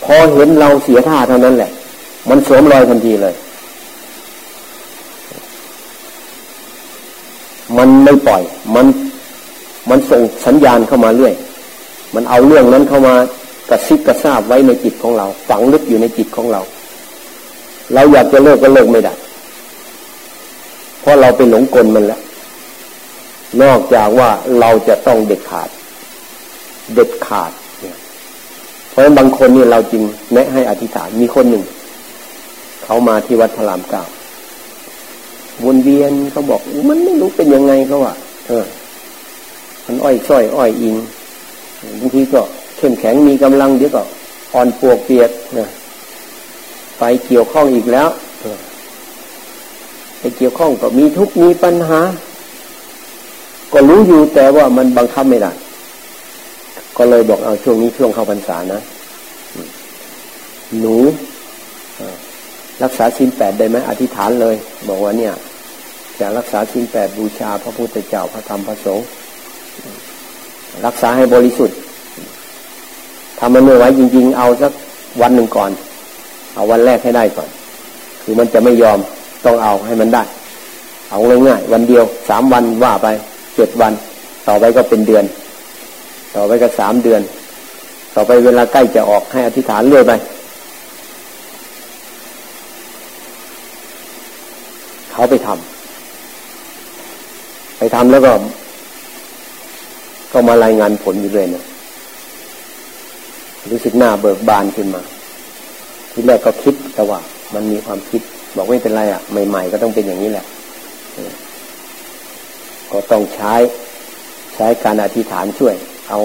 พอเห็นเราเสียท่าเท่านั้นแหละ มันสวมรอยทันทีเลย มันไม่ปล่อย มันมันส่งสัญญาณเข้ามาเรื่อย มันเอาเรื่องนั้นเข้ามากระซิบกระซาบไว้ในจิตของเรา ฝังลึกอยู่ในจิตของเรา เราอยากจะเลิกก็เลิกไม่ได้ เพราะเราไปหลงกลมันแล้ว นอกจากว่าเราจะต้องเด็ดขาด เด็ดขาดเนี่ยเพราะฉะนั้นบางคนนี่เราจึงแนะให้อธิษฐาน มีคนหนึ่ง เขามาที่วัดพระรามเก้า วนเวียนเขาบอกมันไม่รู้เป็นยังไงเขาว่าเออ มันอ้อยส้อย อ้อยอิงบางทีก็เข้มแข็งมีกำลังเดี๋ยวก็อ่อนปวกเปียกนะไปเกี่ยวข้องอีกแล้วไปเกี่ยวข้องก็มีทุกมีปัญหา ก็รู้อยู่แต่ว่ามันบังคับไม่ได้ก็เลยบอกเอาช่วงนี้ช่วงเข้าพรรษานะหนูรักษาสินแปดได้ไหมอธิษฐานเลย บอกว่าเนี่ย จะรักษาสิ้นแปดบูชาพระพุทธเจ้าพระธรรมพระสงฆ์รักษาให้บริสุทธิ์ทำมันไม่ไหวจริง ๆ เอาสักวันหนึ่งก่อน เอาวันแรกให้ได้ก่อน คือมันจะไม่ยอมต้องเอาให้มันได้ เอาง่ายๆวันเดียวสามวันว่าไปเจ็ดวัน ต่อไปก็เป็นเดือน ต่อไปก็สามเดือน ต่อไปเวลาใกล้จะออกให้อธิษฐานเรื่อยไปเขาไปทำ ไปทำแล้วก็ ก็มารายงานผลอยู่เลยนะรู้สึกหน้าเบิกบานขึ้นมา ที่แรกก็คิดแต่ว่า มันมีความคิด บอกไม่เป็นไรอะ ใหม่ ๆ ก็ต้องเป็นอย่างนี้แหละ ก็ต้องใช้ใช้การอธิษฐานช่วย เอา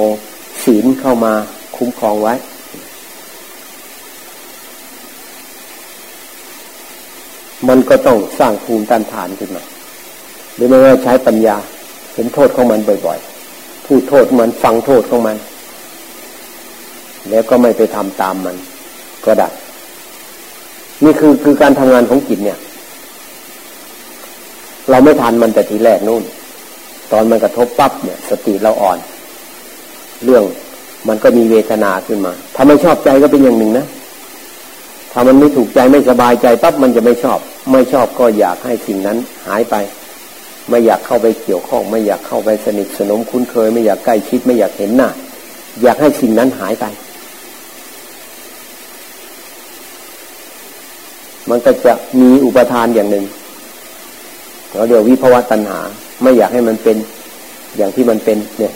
ศีลเข้ามาคุ้มครองไว้มันก็ต้องสร้างภูมิต้านทานขึ้นมา รือไม่ว่าใช้ปัญญา เห็นโทษของมันบ่อยๆพูดโทษมันฟังโทษของมัน แล้วก็ไม่ไปทำตามมัน ก็ได้นี่คือคือการทำงานของจิตเนี่ย เราไม่ทันมันแต่ทีแรกนู่น ตอนมันกระทบปั๊บเนี่ย สติเราอ่อน เรื่องมันก็มีเวทนาขึ้นมา ถ้าไม่ชอบใจก็เป็นอย่างหนึ่งนะถ้ามันไม่ถูกใจไม่สบายใจปั๊บมันจะไม่ชอบ ไม่ชอบก็อยากให้สิ่งนั้นหายไป ไม่อยากเข้าไปเกี่ยวข้องไม่อยากเข้าไปสนิทสนมคุ้นเคย ไม่อยากใกล้ชิดไม่อยากเห็นหน้า อยากให้สิ่งนั้นหายไป มันก็จะมีอุปทานอย่างหนึ่งเราเรียกวิภวตัณหา ไม่อยากให้มันเป็นอย่างที่มันเป็น เนี่ย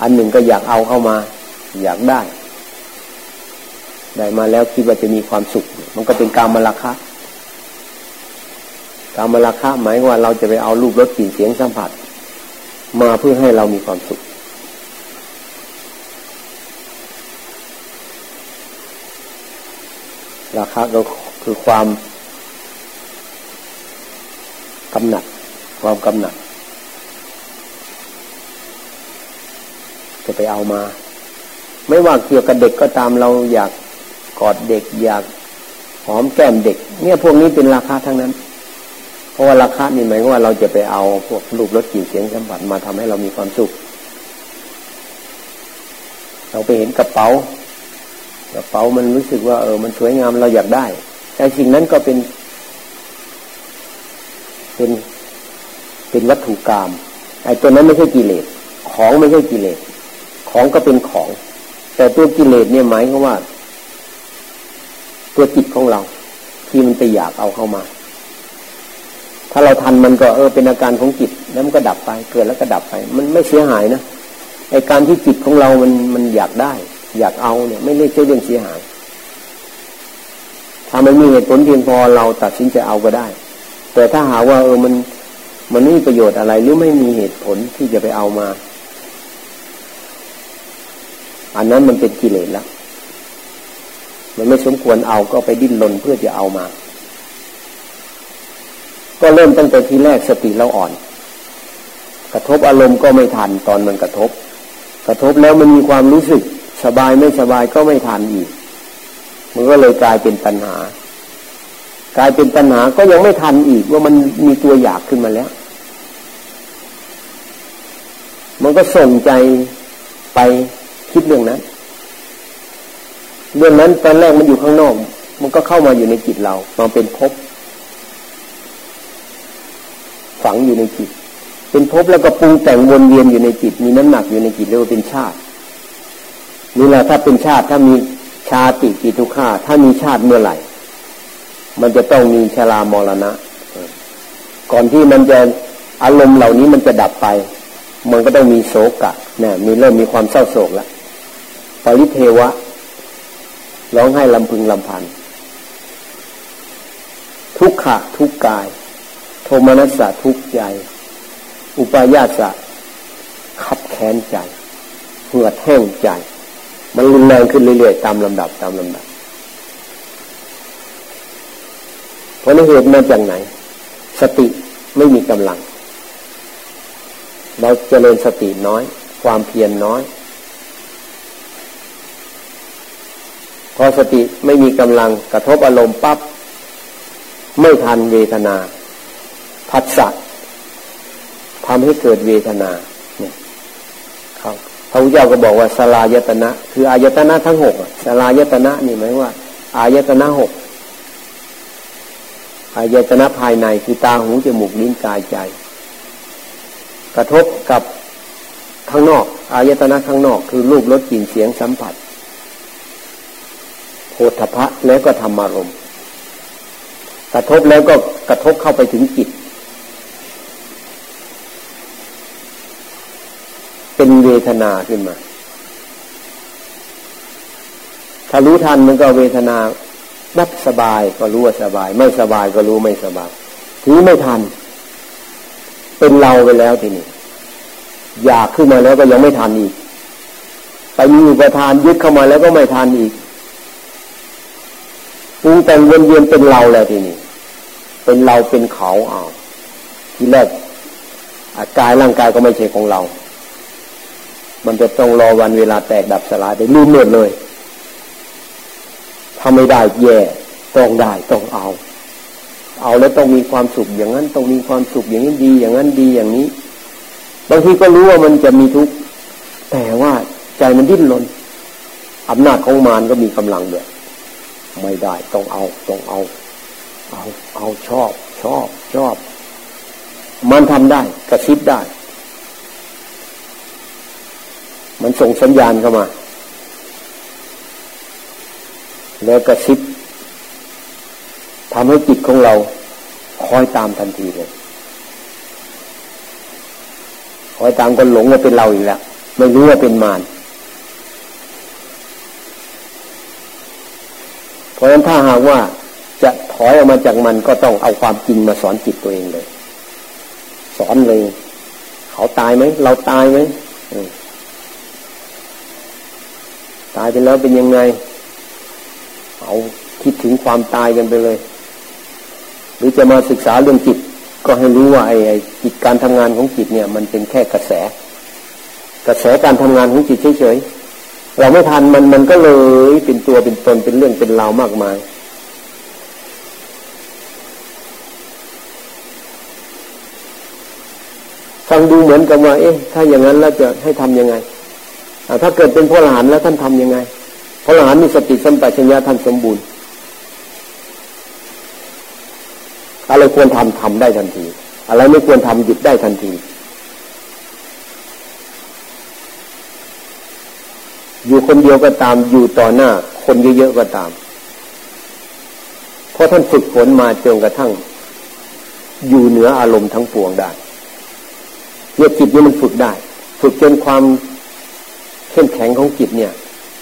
อันหนึ่งก็อยากเอาเข้ามา อยากได้ ได้มาแล้วคิดว่าจะมีความสุข มันก็เป็นการมราคะ กามราคะหมายว่าเราจะไปเอารูปรสกลิ่นเสียงสัมผัส มาเพื่อให้เรามีความสุข ราคาก็คือความกำหนัด ความกำหนัด จะไปเอามา ไม่ว่าเกี่ยวกับเด็กก็ตามเราอยากกอดเด็ก อยากหอมแก้มเด็ก เนี่ยพวกนี้เป็นราคาทั้งนั้น ราะว่าราคานี่หมายว่าเราจะไปเอาพวกรูปรสกลิ่นเสียงสัมผัสมาทำให้เรามีความสุข เราไปเห็นกระเป๋ากระเป๋ามันรู้สึกว่าเออ มันสวยงามเราอยากได้ แต่สิ่งนั้นก็เป็น เป็นเป็นวัตถุกรรมไอ้ตัวนั้นไม่ใช่กิเลส ของไม่ใช่กิเลส ของก็เป็นของ แต่ตัวกิเลสเนี่ยหมายความว่า ตัวจิตของเรา ที่มันไปอยากเอาเข้ามา ถ้าเราทันมันก็เออเป็นอาการของจิตแล้วมันก็ดับไปเกิดแล้วก็ดับไป มันไม่เสียหายนะไอการที่จิตของเรามันมันอยากได้ อยากเอาเนี่ย ไม่เรียกใช่เรื่องเสียหาย ถ้ามันมีเหตุผลเพียงพอเราตัดสินใจเอาก็ได้ แต่ถ้าหาว่า เออมันมันไม่มีประโยชน์อะไรหรือไม่มีเหตุผลที่จะไปเอามา อันนั้นมันเป็นกิเลสแล้วมันไม่สมควรเอาก็ไปดิ้นรนเพื่อจะเอามา ก็เริ่มตั้งแต่ทีแรกสติเราอ่อน กระทบอารมณ์ก็ไม่ทันตอนมันกระทบ กระทบแล้วมันมีความรู้สึกสบายไม่สบายก็ไม่ทันอีก มันก็เลยกลายเป็นปัญหา กลายเป็นปัญหาก็ยังไม่ทันอีกว่ามันมีตัวอยากขึ้นมาแล้ว มันก็ส่งใจไปคิดเรื่องนั้นเรื่องนั้นตอนแรกมันอยู่ข้างนอก มันก็เข้ามาอยู่ในจิตเรามาเป็นภพ ฝังอยู่ในจิต เป็นภพแล้วก็ปรุงแต่งวนเวียนอยู่ในจิต มีน้ำหนักอยู่ในจิตเรียกว่าเป็นชาตินี่แหละถ้าเป็นชาติถ้ามีชาติกิทุขาถ้ามีชาติเมื่อไหร่ มันจะต้องมีชรามรณะ ก่อนที่มันจะอารมณ์เหล่านี้มันจะดับไป มันก็ต้องมีโศกะเนี่ยมีเริ่มมีความเศร้าโศกแล้วปริเทวะ ร้องให้ลำพึงลำพัน ทุกขะทุกกาย ทมนัสสะทุกใจ อุปายาสะขับแค้นใจเหือดแห้งใจ มันรุนแรงขึ้นเรื่อยๆตามลำดับตามลำดับ เพราะนเหตุมาจากไหน สติไม่มีกำลัง เราเจริญสติน้อย ความเพียรนน้อย พอสติไม่มีกำลังกระทบอารมณ์ปับ๊บไม่ทันเวทนา ผัสสะทำให้เกิดเวทนาเนี่ยเขาพระพุทธเจ้าก็บอกว่าสลายตนะ คืออายตนะทั้งหกสลายตนะนี่หมายว่า อายตนะหกอายตนะภายในคือตาหูจมูกลิ้นกายใจ กระทบกับข้างนอกอายตนะข้างนอก คือรูปรสกลิ่นเสียงสัมผัสโพธพะแล้วก็ธรรมารมกระทบแล้วก็กระทบเข้าไปถึงจิต เป็นเวทนาขึ้นมา ถ้ารู้ทันมันก็เวทนานับสบายก็รู้ว่าสบาย ไม่สบายก็รู้ไม่สบายทีไม่ทัน เป็นเราไปแล้วทีนี้อยากขึ้นมาแล้วก็ยังไม่ทันอีก ไปมีอุปทานยึดเข้ามาแล้วก็ไม่ทันอีกปรุงแต่งวนเวียนเป็นเราแล้วทีนี้เป็นเราเป็นเขาอ้าทีแรกกายร่างกายก็ไม่ใช่ของเรา มันจะต้องรอวันเวลาแตกดับสลายไปลืมหมดเลยถ้าไม่ได้แย่ต้องได้ต้องเอา เอาแล้วต้องมีความสุขอย่างนั้นต้องมีความสุขอย่างนี้ดีอย่างนั้นดีอย่างนี้ บางทีก็รู้ว่ามันจะมีทุกข์แต่ว่าใจมันดิ้นรนอำนาจของมารก็มีกำลังด้วยไม่ได้ต้องเอาต้องเอา เอาเอาชอบ ชอบชอบ มันทำได้กระซิบได้ มันส่งสัญญาณเข้ามา แล้วกระซิบทำให้จิตของเราคอยตามทันทีเลยคอยตามก็หลงว่าเป็นเราอีกแล้วไม่รู้ว่าเป็นมารเพราะฉะนั้นถ้าหากว่าจะถอยออกมาจากมันก็ต้องเอาความจริงมาสอนจิตตัวเองเลย สอนเลย เขาตายไหมเราตายไหม ตายไปแล้วเป็นยังไง เอาคิดถึงความตายกันไปเลย หรือจะมาศึกษาเรื่องจิต ก็ให้รู้ว่าไอ้จิตการทำงานของจิตเนี่ย มันเป็นแค่กระแส กระแสการทำงานของจิตเฉยๆเราไม่ทันมันมันก็เลยเป็นตัวเป็นตนเป็นเรื่องเป็นราวมากมายฟังดูเหมือนกับว่า เอ๊ะ ถ้าอย่างนั้นแล้วจะให้ทํำยังไง ถ้าเกิดเป็นพระอรหันต์แล้วท่านทํำยังไงพระอรหันต์มีสติสัมปชัญญะท่านสมบูรณ์อะไรควรทำทำได้ทันที อะไรไม่ควรทำหยุดได้ทันที อยู่คนเดียวก็ตามอยู่ต่อหน้า คนเยอะๆก็ตาม เพราะท่านฝึกฝนมาจนกระทั่ง อยู่เหนืออารมณ์ทั้งปวงได้เนี่ยจิตนี้มันฝึกได้ ฝึกจนความ เข้มแข็งของจิตเนี่ย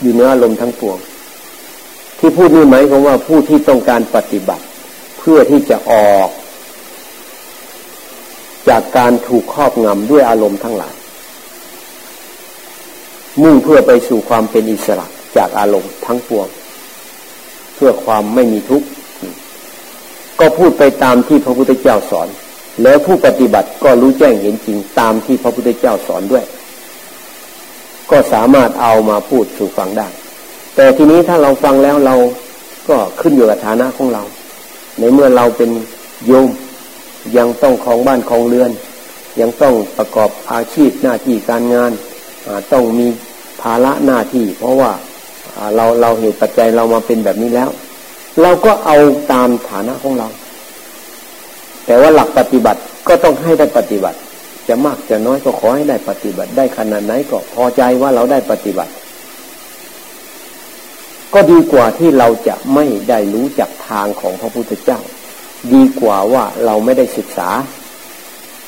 อยู่ในอารมณ์ทั้งปวง ที่พูดนี่หมายความว่าผู้ที่ต้องการปฏิบัติ เพื่อที่จะออก จากการถูกครอบงำด้วยอารมณ์ทั้งหลาย มุ่งเพื่อไปสู่ความเป็นอิสระจากอารมณ์ทั้งปวง เพื่อความไม่มีทุกข์ก็พูดไปตามที่พระพุทธเจ้าสอน แล้วผู้ปฏิบัติก็รู้แจ้งเห็นจริงตามที่พระพุทธเจ้าสอนด้วย ก็สามารถเอามาพูดสู่ฟังได้ แต่ทีนี้ถ้าเราฟังแล้วเราก็ขึ้นอยู่กับฐานะของเรา ในเมื่อเราเป็นโยมยังต้องของบ้านของเรือน ยังต้องประกอบอาชีพหน้าที่การงานต้องมีภาระหน้าที่ เพราะว่าเราเราเหตุปัจจัยเรามาเป็นแบบนี้แล้ว เราก็เอาตามฐานะของเรา แต่ว่าหลักปฏิบัติก็ต้องให้ได้ปฏิบัติ จะมากจะน้อยก็ขอให้ได้ปฏิบัติ ได้ขนาดไหนก็พอใจว่าเราได้ปฏิบัติ ก็ดีกว่าที่เราจะไม่ได้รู้จักทางของพระพุทธเจ้า ดีกว่าว่าเราไม่ได้ศึกษา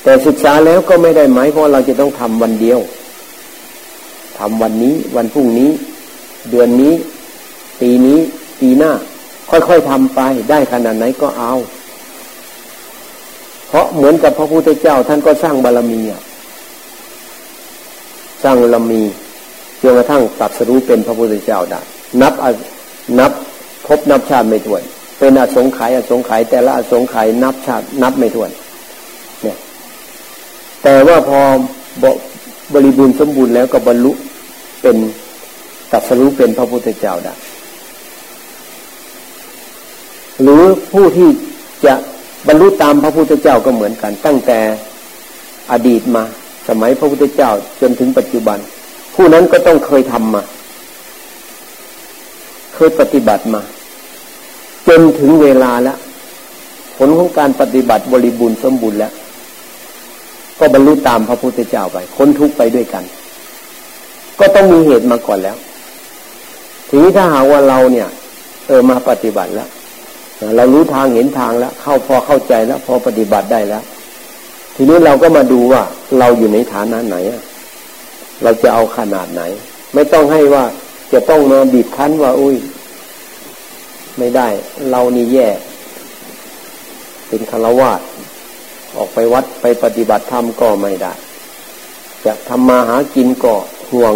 แต่ศึกษาแล้วก็ไม่ได้ไหมเพราะเราจะต้องทำวันเดียวทำวันนี้วันพรุ่งนี้ เดือนนี้ ปีนี้ ปีหน้า ค่อยๆทำไป ได้ขนาดไหนก็เอา เพราะเหมือนกับพระพุทธเจ้า ท่านก็สร้างบารมีสร้างบารรมีจนกระทั่งตัดสรู้เป็นพระพุทธเจ้าได้ นับนับพบนับชาติไม่ถ้วน เป็นอสงไขยอสงไขยแต่ละอสงไขยนับชาตินับไม่ถ้วน เนี่ย แต่ว่าพอบริบูรณ์สมบูรณ์แล้วก็บรรลุเป็นตัดสรู้เป็นพระพุทธเจ้าได้หรือผู้ที่จะ บรรลุตามพระพุทธเจ้าก็เหมือนกัน ตั้งแต่อดีตมา สมัยพระพุทธเจ้าจนถึงปัจจุบัน ผู้นั้นก็ต้องเคยทำมา เคยปฏิบัติมา จนถึงเวลาแล้วผลของการปฏิบัติบริบูรณ์สมบูรณ์แล้ว ก็บรรลุตามพระพุทธเจ้าไปค้นทุกไปด้วยกัน ก็ต้องมีเหตุมาก่อนแล้ว ทีนี้ถ้าหากว่าเราเนี่ย เออมาปฏิบัติแล้ว เรารู้ทางเห็นทางแล้ว เข้าพอเข้าใจแล้ว พอปฏิบัติได้แล้ว ทีนี้เราก็มาดูว่า เราอยู่ในฐานะไหนเราจะเอาขนาดไหน ไม่ต้องให้ว่าจะต้องมาบีบคั้นว่า อุ้ย ไม่ได้ เรานี่แย่ เป็นคารวาสออกไปวัดไปปฏิบัติธรรมก็ไม่ได้ จะทำมาหากินก็ห่วง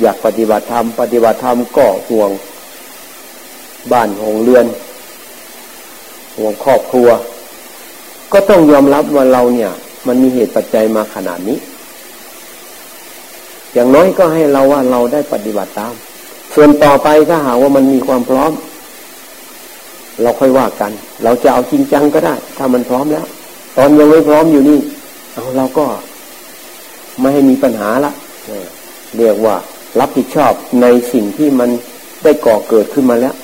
อยากปฏิบัติธรรมปฏิบัติธรรมก็ห่วง บ้านของเรือน ห่วงครอบครัว ก็ต้องยอมรับว่าเราเนี่ย มันมีเหตุปัจจัยมาขนาดนี้ อย่างน้อยก็ให้เราว่าเราได้ปฏิบัติตาม ส่วนต่อไปถ้าหาว่ามันมีความพร้อม เราค่อยว่ากัน เราจะเอาจริงจังก็ได้ ถ้ามันพร้อมแล้ว ตอนยังไม่พร้อมอยู่นี่เอาเราก็ไม่ให้มีปัญหาละเรียกว่ารับผิดชอบในสิ่งที่มันได้ก่อเกิดขึ้นมาแล้ว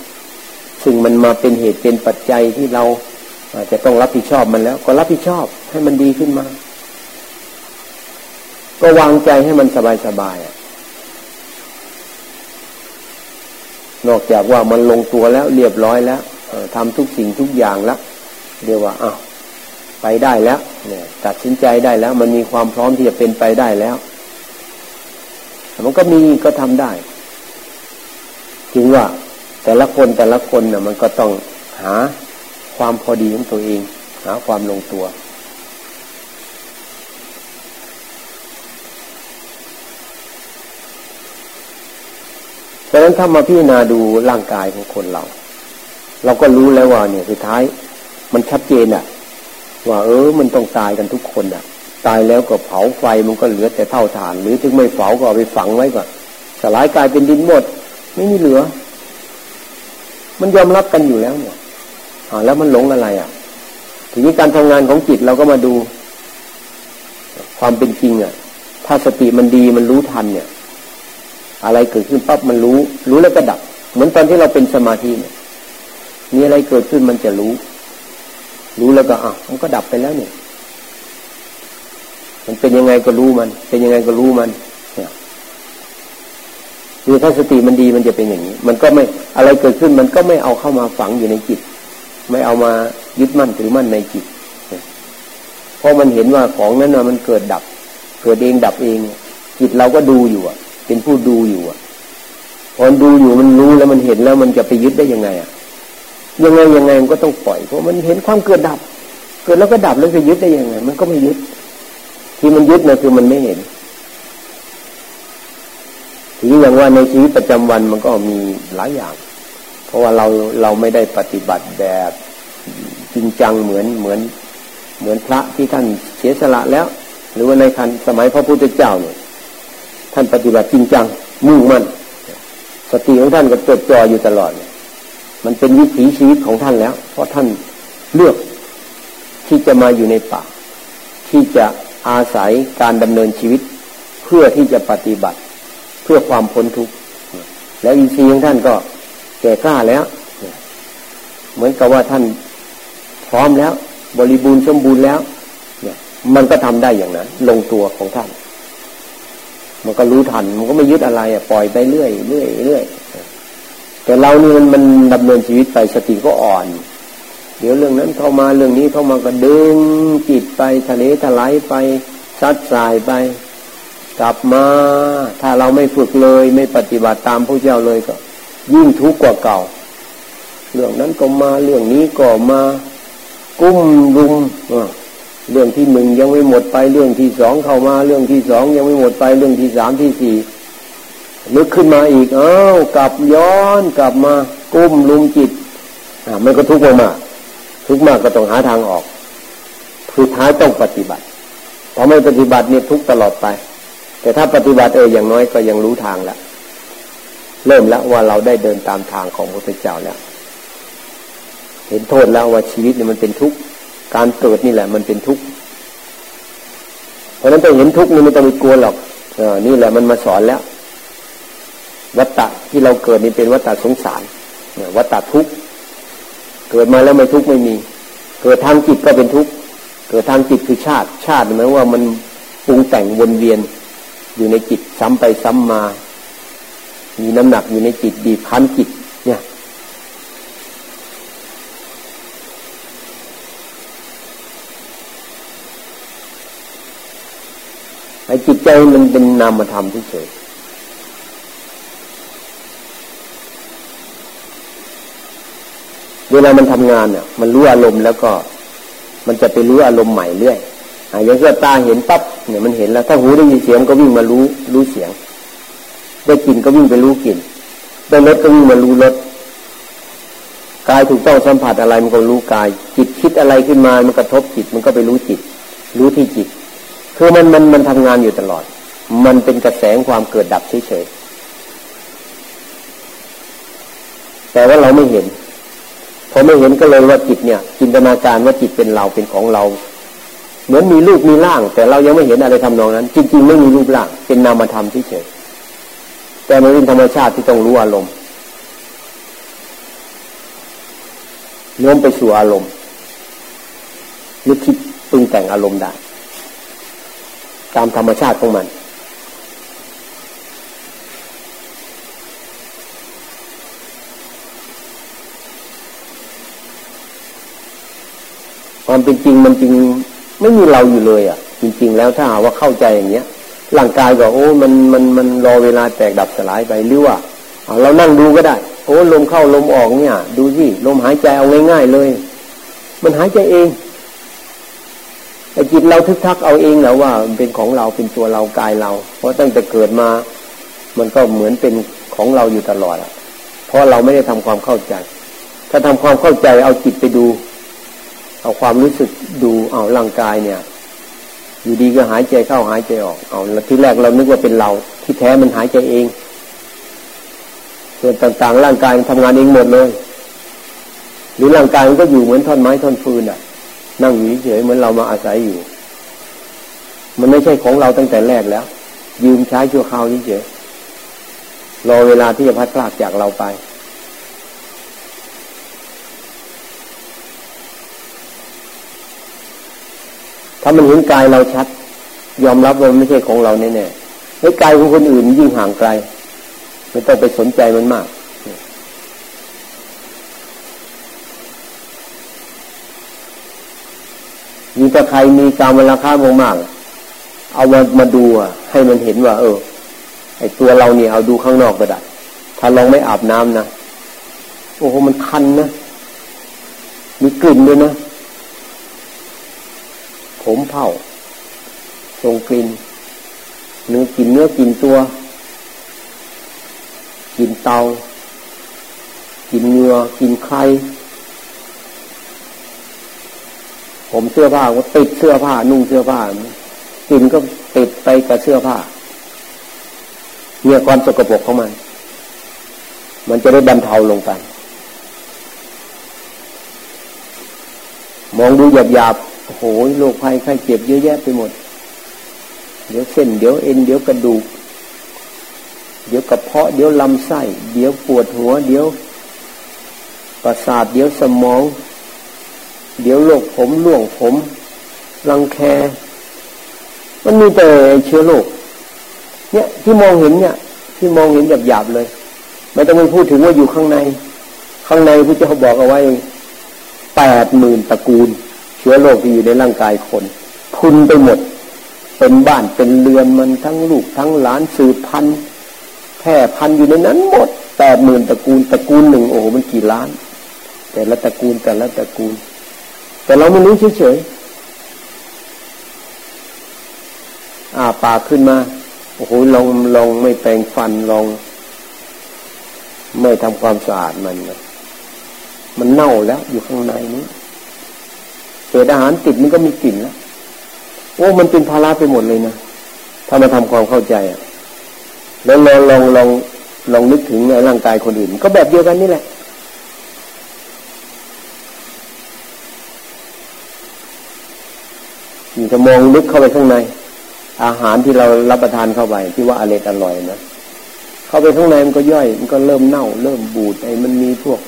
ซึ่งมันมาเป็นเหตุเป็นปัจจัยที่เราอาจจะต้องรับผิดชอบมันแล้ว ก็รับผิดชอบให้มันดีขึ้นมา ก็วางใจให้มันสบายสบายนอกจากว่ามันลงตัวแล้วเรียบร้อยแล้วทำทุกสิ่งทุกอย่างแล้วเรียกว่าอ้าวไปได้แล้วเนี่ยตัดสินใจได้แล้ว มันมีความพร้อมที่จะเป็นไปได้แล้วมันก็มีก็ทำได้จึงว่า แต่ละคนแต่ละคนน่ะมันก็ต้องหาความพอดีของตัวเอง หาความลงตัวดังนั้นถ้ามาพิจารณาดูร่างกายของคนเรา เราก็รู้แล้วว่า เนี่ยสุดท้าย มันชัดเจนอะว่า เออ มันต้องตายกันทุกคนอะตายแล้วก็เผาไฟมันก็เหลือแต่เท่าฐาน หรือถึงไม่เผาก็เอาไปฝังไว้ก่อนสลายกลายเป็นดินหมด ไม่มีเหลือ มันยอมรับกันอยู่แล้วเนี่ยอแล้วมันหลงอะไรอะ ทีนี้การทำงานของจิตเราก็มาดู ความเป็นจริงอะ ถ้าสติมันดีมันรู้ทันเนี่ย อะไรเกิดขึ้นปั๊บมันรู้ รู้แล้วก็ดับ เหมือนตอนที่เราเป็นสมาธิเนี่ยมีอะไรเกิดขึ้นมันจะรู้ รู้แล้วก็อะมันก็ดับไปแล้วเนี่ย มันเป็นยังไงก็รู้มัน เป็นยังไงก็รู้มัน คือถ้าสติมันดีมันจะเป็นอย่างนี้ มันก็ไม่อะไรเกิดขึ้นมันก็ไม่เอาเข้ามาฝังอยู่ในจิต ไม่เอามายึดมั่นถือมั่นในจิตเพราะมันเห็นว่าของนั้นมันเกิดดับ เกิดเองดับเอง จิตเราก็ดูอยู่อะ เป็นผู้ดูอยู่อะพอดูอยู่มันรู้แล้วมันเห็นแล้วมันจะไปยึดได้ยังไงอะยังไงยังไงมันก็ต้องปล่อยเพราะมันเห็นความเกิดดับ เกิดแล้วก็ดับแล้วจะยึดได้ยังไง มันก็ไม่ยึด ที่มันยึดนะคือมันไม่เห็น ทีนี้อย่างว่าในชีวิตประจำวันมันก็มีหลายอย่าง เพราะว่าเราเราไม่ได้ปฏิบัติแบบจริงจังเหมือนเหมือนเหมือนพระที่ท่านเสียสละแล้ว หรือว่าในคันสมัยพระพุทธเจ้าเนี่ยท่านปฏิบัติจริงจังมุ่งมั่นสติของท่านก็จดจ่ออยู่ตลอด มันเป็นวิถีชีวิตของท่านแล้ว เพราะท่านเลือกที่จะมาอยู่ในป่า ที่จะอาศัยการดำเนินชีวิต เพื่อที่จะปฏิบัติ พื่อความพ้นทุกข์แล้วอินทรีย์ของท่านก็แก่กล้าแล้ว เหมือนกับว่าท่านพร้อมแล้ว บริบูรณ์สมบูรณ์แล้ว เนี่ย มันก็ทำได้อย่างนั้น ลงตัวของท่าน มันก็รู้ทัน มันก็ไม่ยึดอะไรอะปล่อยไปเรื่อยเรื่อยเรื่อยแต่เรานี่มันมันดำเนินชีวิตไปสติก็อ่อน เดี๋ยวเรื่องนั้นเข้ามาเรื่องนี้เข้ามาก็ดึงจิตไปทะเลถลายไปซัดสายไป กลับมา ถ้าเราไม่ฝึกเลยไม่ปฏิบัติตามพระเจ้าเลยก็ ยิ่งทุกข์กว่าเก่า เรื่องนั้นก็มาเรื่องนี้ก็มากุ้มรุมเรื่องที่หนึ่งยังไม่หมดไปเรื่องที่สองเข้ามา เรื่องที่สองยังไม่หมดไปเรื่องที่สามที่สี่ลึกขึ้นมาอีกอ้าวกลับย้อนกลับมากุ้มลุมจิตอ่ามันก็ทุกข์มากทุกข์มากก็ต้องหาทางออกคือท้ายต้องปฏิบัติพอไม่ปฏิบัติเนี่ยทุกตลอดไป แต่ถ้าปฏิบัติเอออย่างน้อยก็ยังรู้ทางแล้วเริ่มแล้วว่าเราได้เดินตามทางของพระพุทธเจ้าแล้วเห็นโทษแล้วว่าชีวิตเนี่ยมันเป็นทุกข์การเกิดนี่แหละ มันเป็นทุกข์เพราะนั้นต้องเห็นทุกข์นี่ไม่ต้องไปกลัวหรอกเออนี่แหละมันมาสอนแล้ว วัตตะที่เราเกิดนี่เป็นวัตตะสงสารวัตตะทุกข์เกิดมาแล้วไม่ทุกข์ไม่มี เกิดทางจิตก็เป็นทุกข์เกิดทางจิตคือชาติ ชาติหมายว่ามันปรุงแต่งวนเวียน อยู่ในจิตซ้ำไปซ้ำมา มีน้ำหนักอยู่ในจิตบีบคั้นจิตเนี่ยไอ้จิตใจมันเป็นนามธรรมเฉยเวลามันทำงานเนี่ยมันรู้อารมณ์แล้วก็ มันจะไปรู้อารมณ์ใหม่เรื่อย อ่าอย่างเช่นตาเห็นปั๊บเนี่ยมันเห็นแล้ว ถ้าหูได้ยินเสียงก็วิ่งมารู้รู้เสียง ได้กลิ่นก็วิ่งไปรู้กลิ่นได้รสก็วิ่งมารู้รสกายถูกต้องสัมผัสอะไรมันก็รู้กาย จิตคิดอะไรขึ้นมา มันกระทบจิตมันก็ไปรู้จิต รู้ที่จิต คือมันมันมันทำงานอยู่ตลอด มันเป็นกระแสความเกิดดับเฉยๆแต่ว่าเราไม่เห็นพอไม่เห็นก็เลยว่าจิตเนี่ย จินตนาการว่าจิตเป็นเราเป็นของเรา เหมือนมีรูปมีร่าง แต่เรายังไม่เห็นอะไรทำนองนั้น จริง ๆ ไม่มีรูปร่าง เป็นนามธรรมเฉยแต่มันเป็นธรรมชาติที่ต้องรู้อารมณ์โน้มไปสู่อารมณ์นึกคิดปรุงแต่งอารมณ์ได้ตามธรรมชาติของมัน ความเป็นจริงมันจริง ไม่มีเราอยู่เลยอะ จริง ๆ แล้วถ้าหาว่าเข้าใจอย่างเงี้ยร่างกายก็โอ้มันมันมันรอเวลาแตกดับสลายไปหรือว่าเรานั่งดูก็ได้ โอ้ลมเข้าลมออกเนี่ย ดูสิลมหายใจเอาง่ายๆเลย มันหายใจเองแต่จิตเราทึกทักเอาเองแล้วว่ามันเป็นของเราเป็นตัวเรากายเรา เพราะตั้งแต่เกิดมา มันก็เหมือนเป็นของเราอยู่ตลอดอะเพราะเราไม่ได้ทำความเข้าใจ ถ้าทำความเข้าใจเอาจิตไปดู เอาความรู้สึกดูเอาร่างกายเนี่ย อยู่ดีก็หายใจเข้าหายใจออกเอาที่แรกเรานึกว่าเป็นเรา ที่แท้มันหายใจเอง ส่วนต่างๆ ร่างกายมันทำงานเองหมดเลย หรือร่างกายมันก็อยู่เหมือนท่อนไม้ท่อนฟืนอะ นั่งอยู่เฉยเหมือนเรามาอาศัยอยู่ มันไม่ใช่ของเราตั้งแต่แรกแล้ว ยืมใช้ชั่วคราวเฉยรอเวลาที่จะพัดพลากจากเราไป ถ้ามันเห็นกายเราชัด ยอมรับว่ามันไม่ใช่ของเราแน่ๆไอ้กายของคนอื่นยิ่งห่างไกลไม่ต้องไปสนใจมันมากมีถ้าใครมีการมราคามากๆเอามามาดูให้มันเห็นว่า เออไอตัวเราเนี่ยเอาดูข้างนอกก็ได้ถ้าลองไม่อาบน้ำนะโอ้โหมันคันนะมีกลิ่นด้วยนะ ผมเผาทรงกลิ่นเนื้อกินเนื้อกินตัว กินเตา กินเนื้อกินไข่ผมเสื้อผ้าก็ติดเสื้อผ้า นุ่งเสื้อผ้ากลิ่นก็ติดไปกับเสื้อผ้าเนี่ยความสกปรกของมัน มันจะได้บรรเทาลงไป มองดูหยาบหยาบ โอ้โหโรคภัยไข้เจ็บเยอะแยะไปหมด เดี๋ยวเส้น เดี๋ยวเอ็น เดี๋ยวกระดูก เดี๋ยวกระเพาะ เดี๋ยวลำไส้ เดี๋ยวปวดหัว เดี๋ยวประสาท เดี๋ยวสมอง เดี๋ยวโรคผมล่วงผม รังแค มันมีแต่เชื้อโรค เนี่ยที่มองเห็นเนี่ย ที่มองเห็นหยาบๆเลย ไม่ต้องไปพูดถึงว่าอยู่ข้างใน ข้างในพระเจ้าบอกเอาไว้แปดหมื่นตระกูล ชื้อโรคที่อยู่ในร่างกายคนพุนไปหมด เป็นบ้านเป็นเรือนมันทั้งลูกทั้งหลานสืบพันธุ์แพร่พันธุ์อยู่ในนั้นหมดแปดหมื่นตระกูลตระกูลหนึ่งโอ้โหมันกี่ล้าน แต่ละตระกูลแต่ละตระกูล แต่เราไม่รู้เฉยๆอาปากขึ้นมาโอ้โหลองลองไม่แปรงฟันลอง ไม่ทำความสะอาดมัน มันเน่าแล้วอยู่ข้างในนี้ เศษอาหารติดมันก็มีกลิ่นแล้วโอ้มันเป็นภาระไปหมดเลยนะถ้ามาทำความเข้าใจอะ แล้วลองลองลองลองนึกถึงในร่างกายคนอื่น ก็แบบเดียวกันนี่แหละนี่จะมองลึกเข้าไปข้างใน อาหารที่เรารับประทานเข้าไปที่ว่าอร่อยอร่อยนะเข้าไปข้างในมันก็ย่อย มันก็เริ่มเน่า เริ่มบูดไอ้มันมีพวก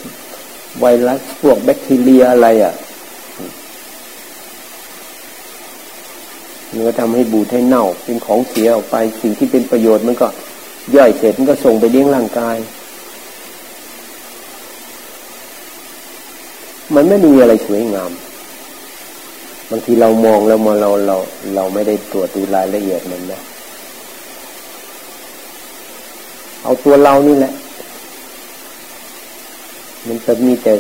ไวรัสพวกแบคทีเรียอะไรอะ มันก็ทำให้บูดให้เน่า เป็นของเสียออกไป สิ่งที่เป็นประโยชน์มันก็ย่อยเสร็จมันก็ส่งไปเลี้ยงร่างกาย มันไม่มีอะไรสวยงาม บางทีเรามองแล้วมาเราเรา เราไม่ได้ตรวจดูรายละเอียดมันนะเอาตัวเรานี่แหละ มันจะมีแต่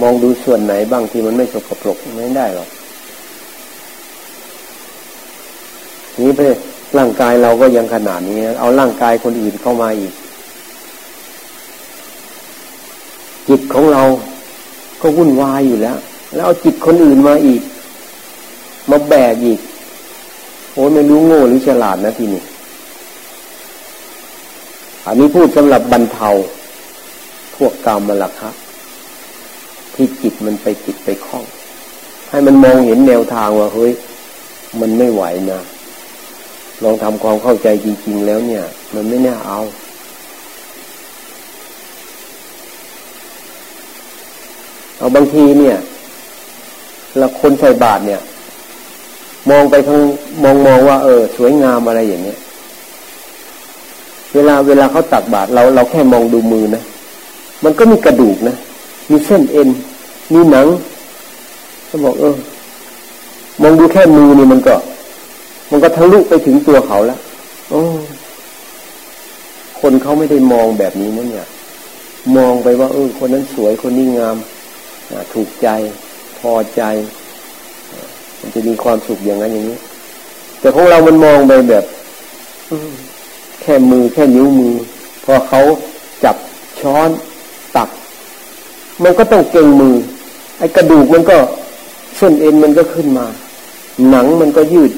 มองดูส่วนไหนบ้างที่มันไม่สกปรกไม่ได้หรอก นี้ไปร่างกายเราก็ยังขนาดนี้ เอาร่างกายคนอื่นเข้ามาอีก จิตของเราก็วุ่นวายอยู่แล้ว แล้วเอาจิตคนอื่นมาอีก มาแบกอีกโอ้ไม่รู้โง่หรือฉลาดนะทีนี้อันนี้พูดสำหรับบรรเทา พวกกรรมมลคะที่จิตมันไปจิตไปคล้อง ให้มันมองเห็นแนวทางว่าเฮ้ย มันไม่ไหวนะ ลองทำความเข้าใจจริง ๆ แล้วเนี่ย มันไม่น่าเอา เอาบางทีเนี่ยเราคนใส่บาตรเนี่ย มองไปข้างมองมองว่า เออ สวยงามอะไรอย่างเงี้ย เวลาเวลาเขาตักบาตรเราเราแค่มองดูมือนะมันก็มีกระดูกนะมีเส้นเอ็น มีหนังเขาบอกเออ มองดูแค่มือนี่มันก็ มันก็ทะลุไปถึงตัวเขาแล้วโอ้คนเขาไม่ได้มองแบบนี้นะเนี่ย มองไปว่า เออ คนนั้นสวยคนนี้งามถูกใจ พอใจ มันจะมีความสุขอย่างนั้นอย่างนี้ แต่ของเรามันมองไปแบบแค่มือแค่นิ้วมือ พอเขาจับช้อนตัก มันก็ต้องเก่งมือ ไอ้กระดูกมันก็เส้นเอ็นมันก็ขึ้นมา หนังมันก็ยืด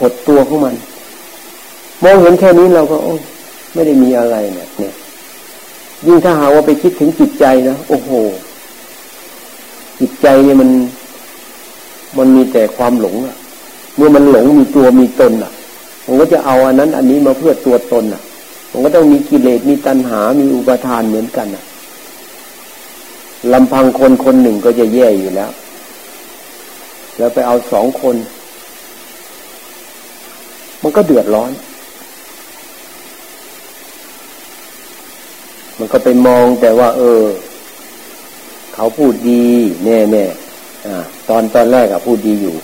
หดตัวของมัน มองเห็นแค่นี้เราก็ โอ้ไม่ได้มีอะไรเนี่ยเนี่ยยิ่งถ้าหาว่าไปคิดถึงจิตใจนะโอ้โห จิตใจเนี่ยมัน มันมีแต่ความหลงอะเมื่อมันหลงมีตัวมีตนอะมันก็จะเอาอันนั้น อันนี้มาเพื่อตัวตนอะมันก็ต้องมีกิเลสมีตัณหา มีอุปทานเหมือนกันอะลำพังคนคนหนึ่งก็จะแย่อยู่แล้ว แล้วไปเอาสองคน มันก็เดือดร้อน มันก็ไปมองแต่ว่า เออ เขาพูดดี แน่แน่ตอนตอนแรกอะพูดดีอยู่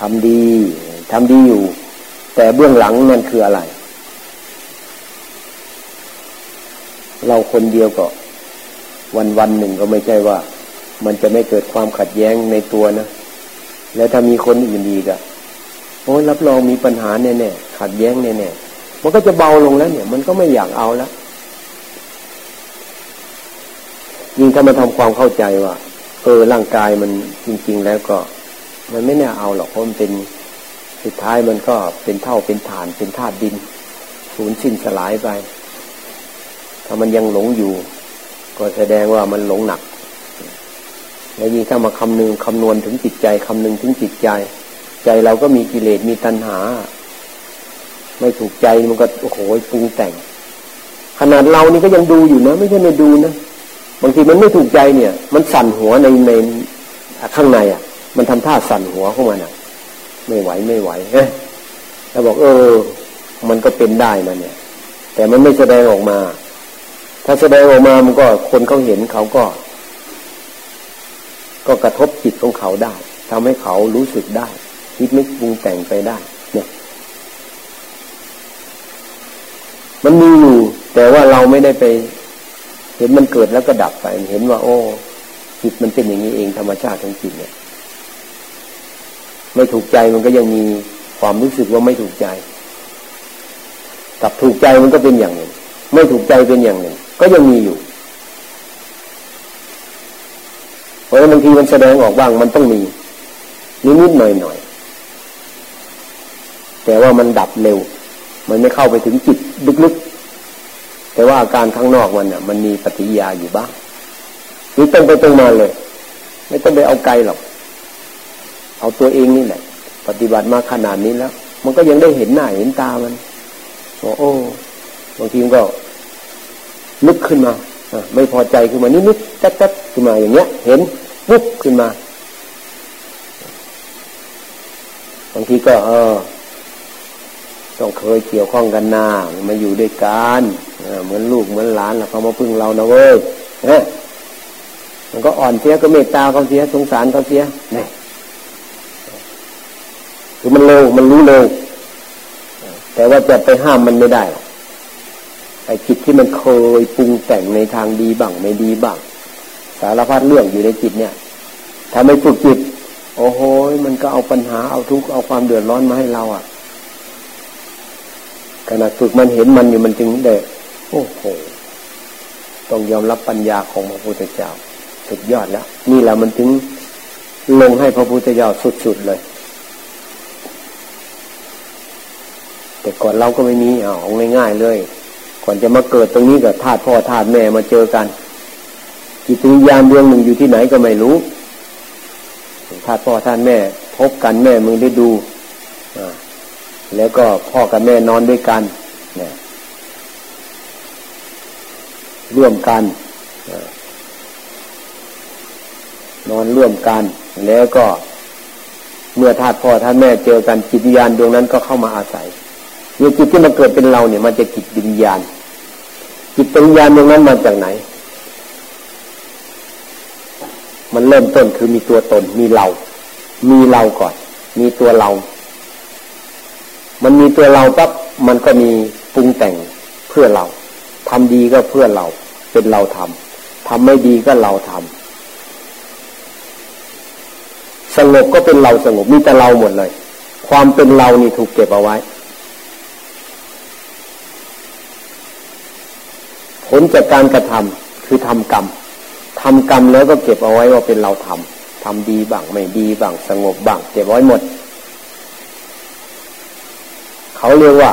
ทำดีทำดีอยู่ แต่เบื้องหลังนั่นคืออะไร เราคนเดียวก็ วันวันหนึ่งก็ไม่ใช่ว่า มันจะไม่เกิดความขัดแย้งในตัวนะ แล้วถ้ามีคนอื่นอีกอะโอ้รับรองมีปัญหาแน่ๆขัดแย้งแน่ๆมันก็จะเบาลงแล้ว เนี่ย มันก็ไม่อยากเอาแล้วยิ่งถ้ามันทำความเข้าใจว่าเออร่างกายมันจริง ๆ แล้วก็ มันไม่น่าเอาหรอกเพราะมันเป็นสุดท้ายมันก็เป็นเท่าเป็นฐานเป็นธาตุดินสูญสิ้นสลายไป ถ้ามันยังหลงอยู่ ก็แสดงว่ามันหลงหนัก แล้วยิ่งถ้ามาคำนึงคำนวณถึงจิตใจคำนึงถึงจิตใจ ใจเราก็มีกิเลสมีตัณหา ไม่ถูกใจมันก็โอ้โหปรุงแต่ง ขนาดเรานี่ก็ยังดูอยู่นะ ไม่ใช่ไม่ดูนะบางทีมันไม่ถูกใจเนี่ย มันสั่นหัวในในข้างในอะ มันทำท่าสั่นหัวเข้ามาน่ะ ไม่ไหวไม่ไหวเฮ้ยแล้วบอกเออ มันก็เป็นได้นะเนี่ย แต่มันไม่แสดงออกมา ถ้าแสดงออกมามันก็คนเขาเห็นเขาก็ ก็กระทบจิตของเขาได้ทำให้เขารู้สึกได้คิดนึกปรุงแต่งไปได้ เนี่ย มันมีอยู่แต่ว่าเราไม่ได้ไป เห็นมันเกิดแล้วก็ดับไปเห็นว่า โอ้จิตมันเป็นอย่างนี้เองธรรมชาติของจิตเนี่ย ไม่ถูกใจมันก็ยังมีความรู้สึกว่าไม่ถูกใจ กับถูกใจมันก็เป็นอย่างหนึ่ง ไม่ถูกใจเป็นอย่างหนึ่ง ก็ยังมีอยู่ เพราะฉะนั้นบางทีมันแสดงออกบ้างมันต้องมีนิดๆหน่อยๆแต่ว่ามันดับเร็ว มันไม่เข้าไปถึงจิตลึกๆแต่ว่าอาการข้างนอกมันน่ะมันมีปฏิยาอยู่บ้างนี่ต้องไปตรงมาเลย ไม่ต้องไปเอาไกลหรอก เอาตัวเองนี่แหละ ปฏิบัติมาขนาดนี้แล้ว มันก็ยังได้เห็นหน้าเห็นตามันบอกโอ้บางทีมันก็นึกขึ้นมา ไม่พอใจขึ้นมานิดๆจัดๆขึ้นมาอย่างเงี้ย เห็นปุ๊บขึ้นมาบางทีก็ เออ ต้องเคยเกี่ยวข้องกันนามาอยู่ด้วยกันเหมือนลูกเหมือนหลานแล้วเขามาพึ่งเรานะเว้ยมันก็อ่อนเสียก็เมตตาเขาเสียสงสารเขาเสียนี่คือมันเร็วมันรู้เร็วแต่ว่าจะไปห้ามมันไม่ได้ ไอ้จิตที่มันเคยปรุงแต่งในทางดีบ้างไม่ดีบ้าง สารพัดเรื่องอยู่ในจิตเนี่ยถ้าไม่ฝึกจิต โอ้โหมันก็เอาปัญหาเอาทุกข์เอาความเดือดร้อนมาให้เราอะขณะฝึกมันเห็นมันอยู่มันจึงได้โอ้โหต้องยอมรับปัญญาของพระพุทธเจ้า สุดยอดแล้ว นี่แหละมันถึงลงให้พระพุทธเจ้าสุดๆเลย แต่ก่อนเราก็ไม่มีเอาง่ายๆเลย ก่อนจะมาเกิดตรงนี้กับธาตุพ่อธาตุแม่มาเจอกัน จิตวิญญาณดวงหนึ่งอยู่ที่ไหนก็ไม่รู้ธาตุพ่อธาตุแม่ พบกันแม่มึงได้ดูแล้วก็พ่อกับแม่นอนด้วยกันนร่วมกันนอนร่วมกัน แล้วก็เมื่อธาตุพ่อธาตุแม่เจอกันจิตวิญญาณดวงนั้นก็เข้ามาอาศัยเนี่ยจิตที่มันเกิดเป็นเราเนี่ยมันจะจิตวิญญาณ จิตวิญญาณตรงนั้นมาจากไหน มันเริ่มต้นคือมีตัวตนมีเรา มีเราก่อน มีตัวเรา มันมีตัวเราปั๊บมันก็มีปรุงแต่งเพื่อเราทำดีก็เพื่อเรา เป็นเราทำทำไม่ดีก็เราทำสงบก็เป็นเราสงบมีแต่เราหมดเลย ความเป็นเรานี่ถูกเก็บเอาไว้ ผลจากการกระทำคือทำกรรมทำกรรมแล้วก็เก็บเอาไว้ว่าเป็นเราทำทำดีบ้างไม่ดีบ้างสงบบ้างเก็บไว้หมด เขาเรียกว่า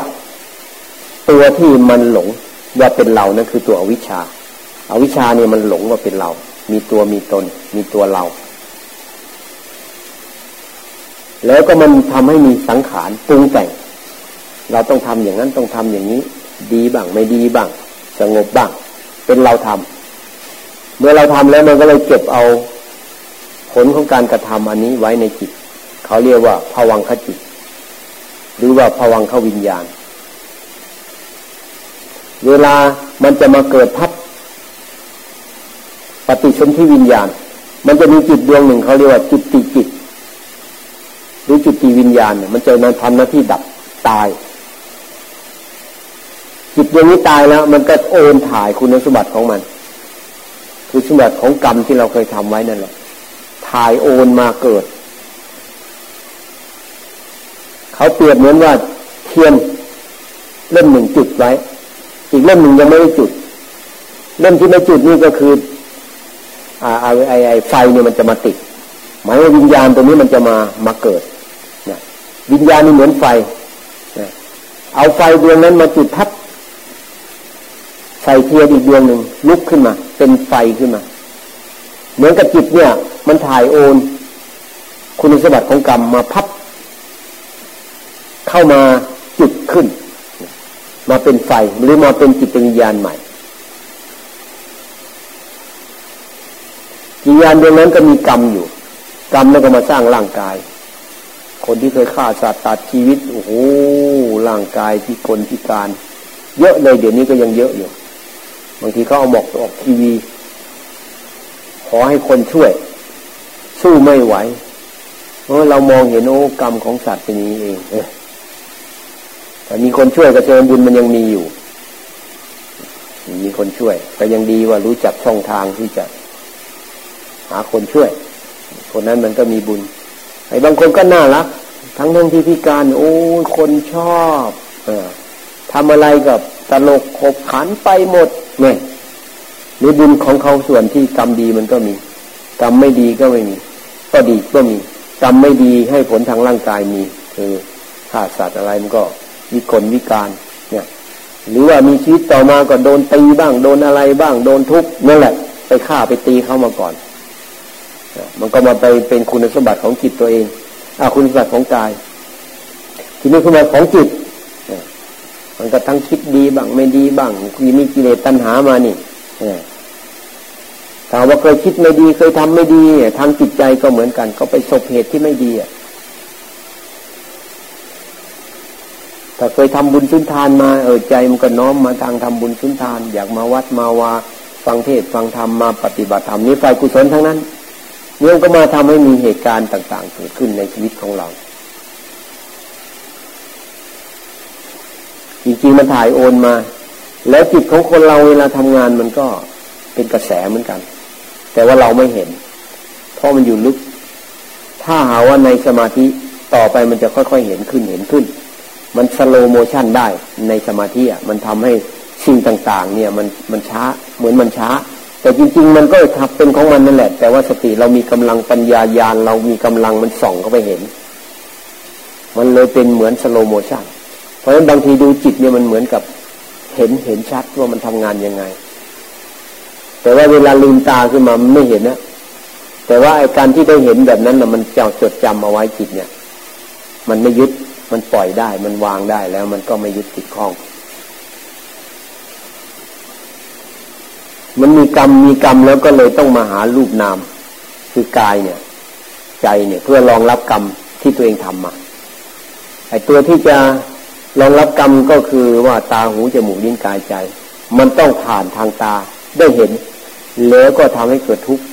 ตัวที่มันหลงว่าเป็นเรานั่นคือตัวอวิชชาอาวิชชาเนี่ยมันหลงว่าเป็นเรา มีตัวมีตน มีตัวเรา แล้วก็มันทำให้มีสังขารปรุงแต่ง เราต้องทำอย่างนั้นต้องทำอย่างนี้ ดีบ้างไม่ดีบ้าง สงบบ้าง เป็นเราทำเมื่อเราทำแล้วมันก็เลยเก็บเอาผลของการกระทำอันนี้ไว้ในจิต เขาเรียกว่าภวังคจิต หรือว่าภวังขวิญญาณ เวลามันจะมาเกิดพับปฏิสนธิวิญญาณ มันจะมีจิตดวงหนึ่งเขาเรียกว่าจิตติจิต หรือจิตติวิญญาณเนี่ยมันจะมาทำหน้าที่ดับตาย ดวงนี้ตายแล้ว มันก็โอนถ่ายคุณสมบัติของมัน คือสมบัติของกรรมที่เราเคยทำไว้นั่นแหละถ่ายโอนมาเกิด เขาเปรียบเหมือนว่าเทียนเล่มหนึ่งจุดไว้ อีกเล่มหนึ่งยังไม่ได้จุด เล่มที่ไม่จุดนี่ก็คืออ่าไอไอไอไฟเนี่ยมันจะมาติดหมายว่าวิญญาณตัวนี้มันจะมามาเกิดนะวิญญาณนี่เหมือนไฟนะเอาไฟดวงนั้นมาจุดทับ ใส่เทียนอีกดวงหนึ่งลุกขึ้นมา เป็นไฟขึ้นมา เหมือนกับจิตเนี่ย มันถ่ายโอน คุณสมบัติของกรรมมาพับ เข้ามาจุดขึ้น มาเป็นไฟหรือมาเป็นจิตวิญญาณใหม่วิญญาณดวงนั้นก็มีกรรมอยู่ กรรมแล้วก็มาสร้างร่างกาย คนที่เคยฆ่าสัตว์ตัดชีวิตโอ้โหร่างกายที่คนพิการเยอะเลยเดี๋ยวนี้ก็ยังเยอะอยู่ บางทีเขาเอาหมอกออกทีวี ขอให้คนช่วย สู้ไม่ไหวเพราะเรามองเห็นโอ้กรรมของสัตว์เป็นนี้เองแต่มีคนช่วยกระเจิญบุญมันยังมีอยู่ มีคนช่วยก็ยังดีว่ารู้จักช่องทางที่จะ หาคนช่วย คนนั้นมันก็มีบุญ ไอ้บางคนก็น่ารักทั้งทั้งที่พิการ โอ้คนชอบอทำอะไรกับ ตลกขบขันไปหมดเนี่ยในบุญของเขาส่วนที่กรรมดีมันก็มี กรรมไม่ดีก็ไม่มี ก็ดีก็มี กรรมไม่ดีให้ผลทางร่างกายมี คือฆ่าสัตว์อะไรมันก็วิกลวิการ เนี่ย หรือว่ามีชีวิตต่อมาก็โดนตีบ้าง โดนอะไรบ้าง โดนทุบนั่นแหละ ไปฆ่าไปตีเขามาก่อน มันก็มาไปเป็นคุณสมบัติของจิตตัวเองอาคุณสมบัติของกาย ทีนี้คุณสมบัติของจิต มันก็ทั้งคิดดีบ้างไม่ดีบ้างมีกิเลสตัณหามานี่ถามว่าเคยคิดไม่ดีเคยทำไม่ดีทางจิตใจก็เหมือนกัน ก็ไปสบเหตุที่ไม่ดีอะถ้าเคยทำบุญสุนทานมาเออใจมันก็น้อมมาทางทำบุญสุนทาน อยากมาวัดมาวาฟังเทศฟังธรรมมาปฏิบัติธรรมนี่ฝ่ายกุศลทั้งนั้นเนี่ยก็มาทำให้มีเหตุการณ์ต่าง ๆ เกิดขึ้นในชีวิตของเรา จริงๆมันถ่ายโอนมา แล้วจิตของคนเราเวลาทำงานมันก็เป็นกระแสเหมือนกัน แต่ว่าเราไม่เห็น เพราะมันอยู่ลึก ถ้าหาว่าในสมาธิต่อไปมันจะค่อยๆเห็นขึ้นเห็นขึ้น มัน slow motion ได้ในสมาธิอะมันทำให้สิ่งต่างๆ เนี่ยมันมันช้าเหมือนมันช้า แต่จริง ๆ มันก็ทับเป็นของมันนั่นแหละ แต่ว่าสติเรามีกำลังปัญญายาณเรามีกำลังมันส่องเข้าไปเห็น มันเลยเป็นเหมือน slow motion เพราะฉะนั้นบางทีดูจิตเนี่ยมันเหมือนกับเห็นเห็นชัดว่ามันทำงานยังไง แต่ว่าเวลาลืมตาขึ้นมามันไม่เห็นนะแต่ว่าไอการที่ได้เห็นแบบนั้นนะมันจ้าจดจำเอาไว้จิตเนี่ย มันไม่ยึดมันปล่อยได้ มันวางได้แล้วมันก็ไม่ยึดติดข้อง มันมีกรรมมีกรรมแล้วก็เลยต้องมาหารูปนาม คือกายเนี่ย ใจเนี่ยเพื่อรองรับกรรมที่ตัวเองทำมาไอตัวที่จะ รองรับกรรมก็คือว่าตาหูจมูกลิ้นกายใจ มันต้องผ่านทางตาได้เห็น แล้วก็ทำให้เกิดทุกข์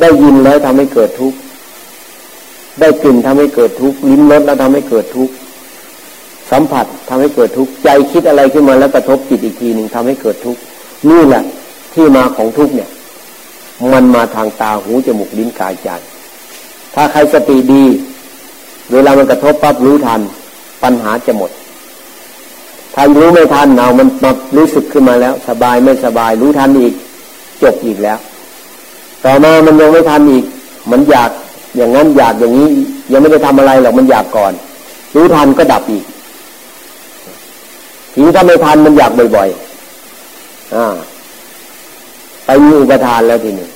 ได้ยินแล้วทำให้เกิดทุกข์ได้กลิ่นทำให้เกิดทุกข์ลิ้มรสแล้วทำให้เกิดทุกข์สัมผัสทำให้เกิดทุกข์ใจคิดอะไรขึ้นมาแล้วกระทบจิตอีกทีหนึ่งทำให้เกิดทุกข์นี่แหละที่มาของทุกข์เนี่ย มันมาทางตาหูจมูกลิ้นกายใจถ้าใครสติดี เวลามันกระทบปั๊บรู้ทัน ปัญหาจะหมด ถ้ารู้ไม่ทันเอามันมารู้สึกขึ้นมาแล้ว สบายไม่สบาย รู้ทันอีก จบอีกแล้ว ต่อมามันยังไม่ทันอีก มันอยากอย่างนั้นอยากอย่างนี้ ยังไม่ได้ทำอะไรหรอกมันอยากก่อน รู้ทันก็ดับอีกทีนี้ถ้าไม่ทันมันอยากบ่อยๆอ่าไปมีอุปทานแล้วทีนี้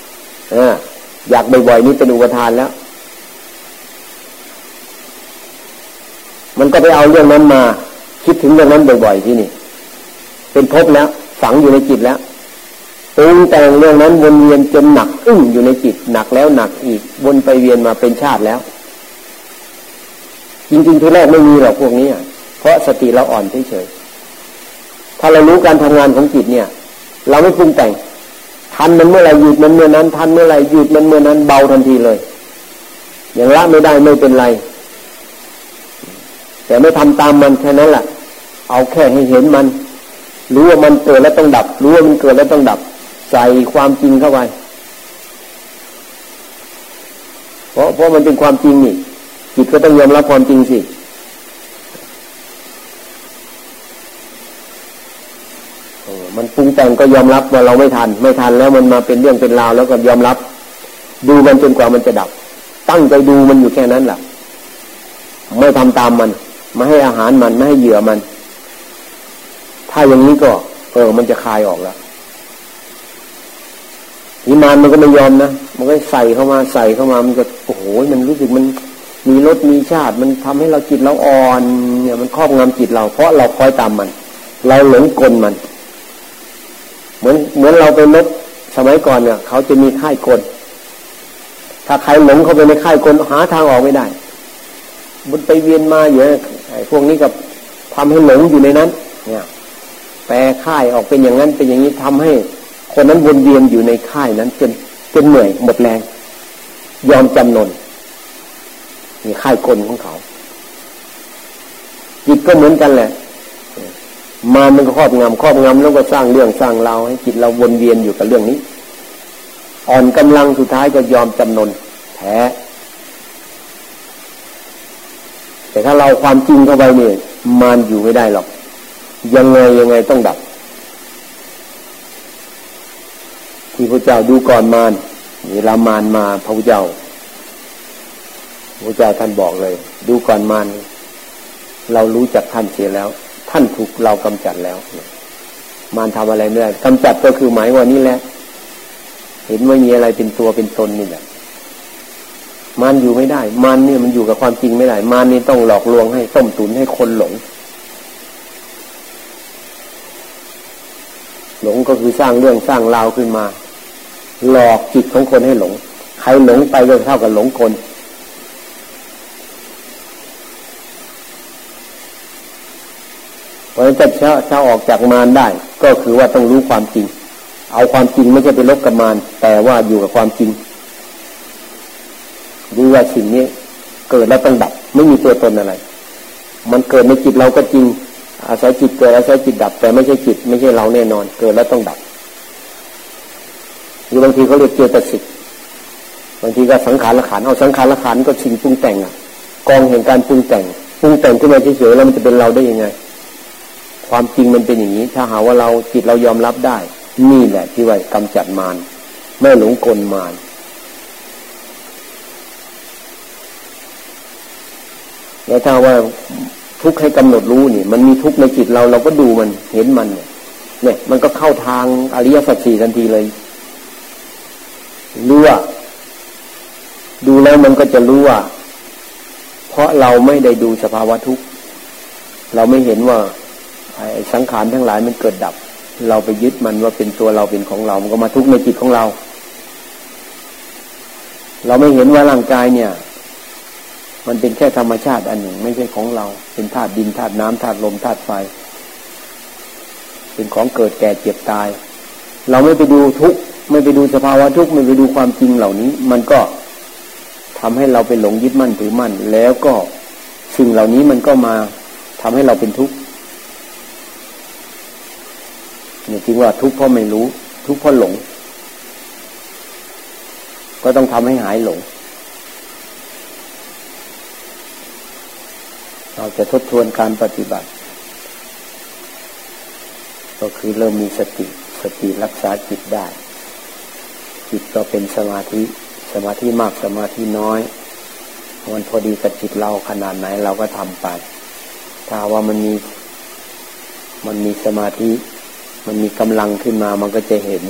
อ่าอยากบ่อยๆนี่เป็นอุปทานแล้ว มันก็ไปเอาเรื่องนั้นมา คิดถึงเรื่องนั้นบ่อยๆที่นี่ เป็นภพแล้ว ฝังอยู่ในจิตแล้วปรุงแต่งเรื่องนั้นวนเวียนจนหนักอึ้งอยู่ในจิตหนักแล้วหนักอีกวนไปเวียนมาเป็นชาติแล้ว จริงๆที่แรกไม่มีหรอกพวกนี้เพราะสติเราอ่อนเฉยๆถ้าเรารู้การทำงานของจิตเนี่ย เราไม่ปรุงแต่ง ทันมันเมื่อไรหยุดมันเมื่อนั้น ทันเมื่อไรหยุดมันเมื่อนั้นเบาทันทีเลย อย่างละไม่ได้ไม่เป็นไร แต่ไม่ทำตามมันแค่นั้นแหละเอาแค่ให้เห็นมัน รู้ว่ามันเกิดแล้วต้องดับ รู้ว่ามันเกิดแล้วต้องดับ ใส่ความจริงเข้าไปเพราะเพราะมันเป็นความจริงนี่จิตก็ต้องยอมรับความจริงสิมันปรุงแต่งก็ยอมรับว่าเราไม่ทัน ไม่ทันแล้วมันมาเป็นเรื่องเป็นราวแล้วก็ยอมรับ ดูมันจนกว่ามันจะดับ ตั้งใจดูมันอยู่แค่นั้นแหละไม่ทำตามมัน ไมาให้อาหารมันไม่ให้เหยื่อมัน ถ้าอย่างนี้ก็ เออ มันจะคลายออกแล้วอิมานมันก็ไม่ยอมนะมันก็ใส่เข้ามาใส่เข้ามามันก็โอ้โหมันรู้สึกมันมีรสมีชาติ มันทำให้เราจิตเราอ่อนเนี่ยมันครอบงำจิตเรา เพราะเราคอยตามมัน เราหลงกลมัน เหมือนเหมือนเราไปนกสมัยก่อนเนี่ย เขาจะมีค่ายกลถ้าใครหลงเข้าไปในค่ายกลหาทางออกไม่ได้มันไปเวียนมาอยู่ไอ้ พวกนี้กับทำให้หลงอยู่ในนั้น เนี่ยแปรค่ายออกเป็นอย่างนั้นเป็นอย่างนี้ทำให้ คนนั้นวนเวียนอยู่ในค่ายนั้นจนจนเหนื่อยหมดแรง ยอมจำนนนี่ค่ายกลของเขา จิตก็เหมือนกันแหละมามันก็ครอบงำครอบงำแล้วก็สร้างเรื่องสร้างราวให้จิตเราวนเวียนอยู่กับเรื่องนี้ อ่อนกำลังสุดท้ายก็ยอมจำนนแพ้ แต่ถ้าเราความจริงเข้าไปเนี่ยมันอยู่ไม่ได้หรอก ยังไงยังไงต้องดับ ที่พระเจ้าดูก่อนมารเวลามารมาพระพุทธเจ้าพระเจ้าท่านบอกเลย ดูก่อนมารเรารู้จักท่านเสียแล้ว ท่านถูกเรากำจัดแล้วมารทำอะไรไม่ได้กำจัดก็คือหมายว่านี่แหละ เห็นว่ามีอะไรเป็นตัวเป็นตนนี่แหละ มันอยู่ไม่ได้ มันเนี่ยมันอยู่กับความจริงไม่ได้ มันนี่ต้องหลอกลวงให้ต้มตุนให้คนหลง หลงก็คือสร้างเรื่องสร้างราวขึ้นมา หลอกจิตของคนให้หลง ใครหลงไปก็เท่ากับหลงคนเพราะฉะนั้นจะถ้าออกจากมารได้ ก็คือว่าต้องรู้ความจริง เอาความจริงไม่ใช่ไปลบกับมารแต่ว่าอยู่กับความจริง ว่าสิ่งนี้เกิดแล้วต้องดับ ไม่มีตัวตนอะไร มันเกิดในจิตเราก็จริง อาศัยจิตเกิดอาศัยจิตดับ แต่ไม่ใช่จิตไม่ใช่เราแน่นอน เกิดแล้วต้องดับหรือบางทีเขาเรียกเจตสิกบางทีก็สังขารละขันเอาสังขารละขันก็สิ่งปรุงแต่งอะกองแห่งการปรุงแต่งปรุงแต่งขึ้นมาเฉยๆแล้วมันจะเป็นเราได้ยังไง ความจริงมันเป็นอย่างนี้ ถ้าหาว่าเราจิตเรายอมรับได้ นี่แหละที่ว่ากำจัดมารไม่หลงกลมาร แล้วถ้าว่าทุกข์ให้กำหนดรู้นี่ มันมีทุกข์ในจิตเราเราก็ดูมันเห็นมัน เนี่ย เนี่ย มันก็เข้าทางอริยสัจสี่ทันทีเลยรู้ว่าดูแล้วมันก็จะรู้ว่า เพราะเราไม่ได้ดูสภาวะทุกข์เราไม่เห็นว่าไอ้สังขารทั้งหลายมันเกิดดับ เราไปยึดมันว่าเป็นตัวเราเป็นของเรา มันก็มาทุกข์ในจิตของเรา เราไม่เห็นว่าร่างกายเนี่ย มันเป็นแค่ธรรมชาติอันหนึ่ง ไม่ใช่ของเรา เป็นธาตุดินธาตุน้ำธาตุลมธาตุไฟ เป็นของเกิดแก่เจ็บตาย เราไม่ไปดูทุกไม่ไปดูสภาวะทุกไม่ไปดูความจริงเหล่านี้ มันก็ทำให้เราไปหลงยึดมั่นถือมั่น แล้วก็สิ่งเหล่านี้มันก็มาทำให้เราเป็นทุกข์เนี่ยจริงว่าทุกข์เพราะไม่รู้ ทุกข์เพราะหลง ก็ต้องทำให้หายหลง เราจะทบทวนการปฏิบัติ ก็คือเริ่มมีสติสติรักษาจิตได้ จิตก็เป็นสมาธิ สมาธิมากสมาธิน้อยมันพอดีกับจิตเราขนาดไหนเราก็ทำไป ถ้าว่ามันมีมันมีสมาธิ มันมีกำลังขึ้นมามันก็จะเห็น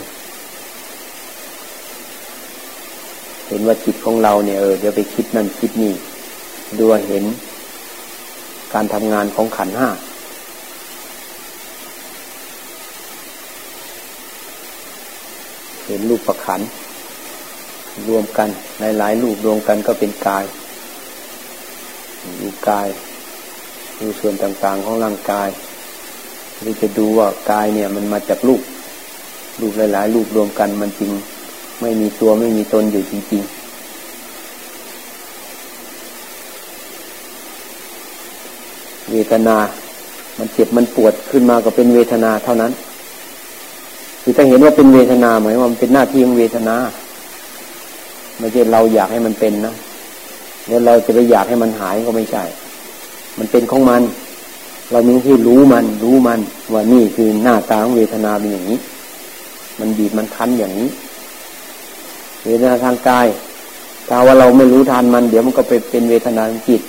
เห็นว่าจิตของเราเนี่ยเออเดี๋ยวไปคิดนั่นคิดนี่ดูเห็น การทำงานของขันห้าเห็นรูปประขันรวมกันหลายๆรูปรวมกันก็เป็นกายดูกายดูส่วนต่างๆของร่างกายหรือจะดูว่ากายเนี่ยมันมาจากรูปรูปหลายๆรูปรวมกันมันจริง ไม่มีตัวไม่มีตนอยู่จริง ๆ เวทนา มันเจ็บมันปวดขึ้นมาก็เป็นเวทนาเท่านั้น คือถ้าเห็นว่าเป็นเวทนาหมายว่ามันเป็นหน้าที่ของเวทนา ไม่ใช่เราอยากให้มันเป็นนะแล้วเราจะไปอยากให้มันหายก็ไม่ใช่ มันเป็นของมัน เรามีที่รู้มัน รู้มัน ว่านี่คือหน้าตาของเวทนาเป็นอย่างนี้ มันบีบมันคั้นอย่างนี้ เวทนาทางกาย ถ้าว่าเราไม่รู้ทันมัน เดี๋ยวมันก็ไปเป็นเวทนาทางจิต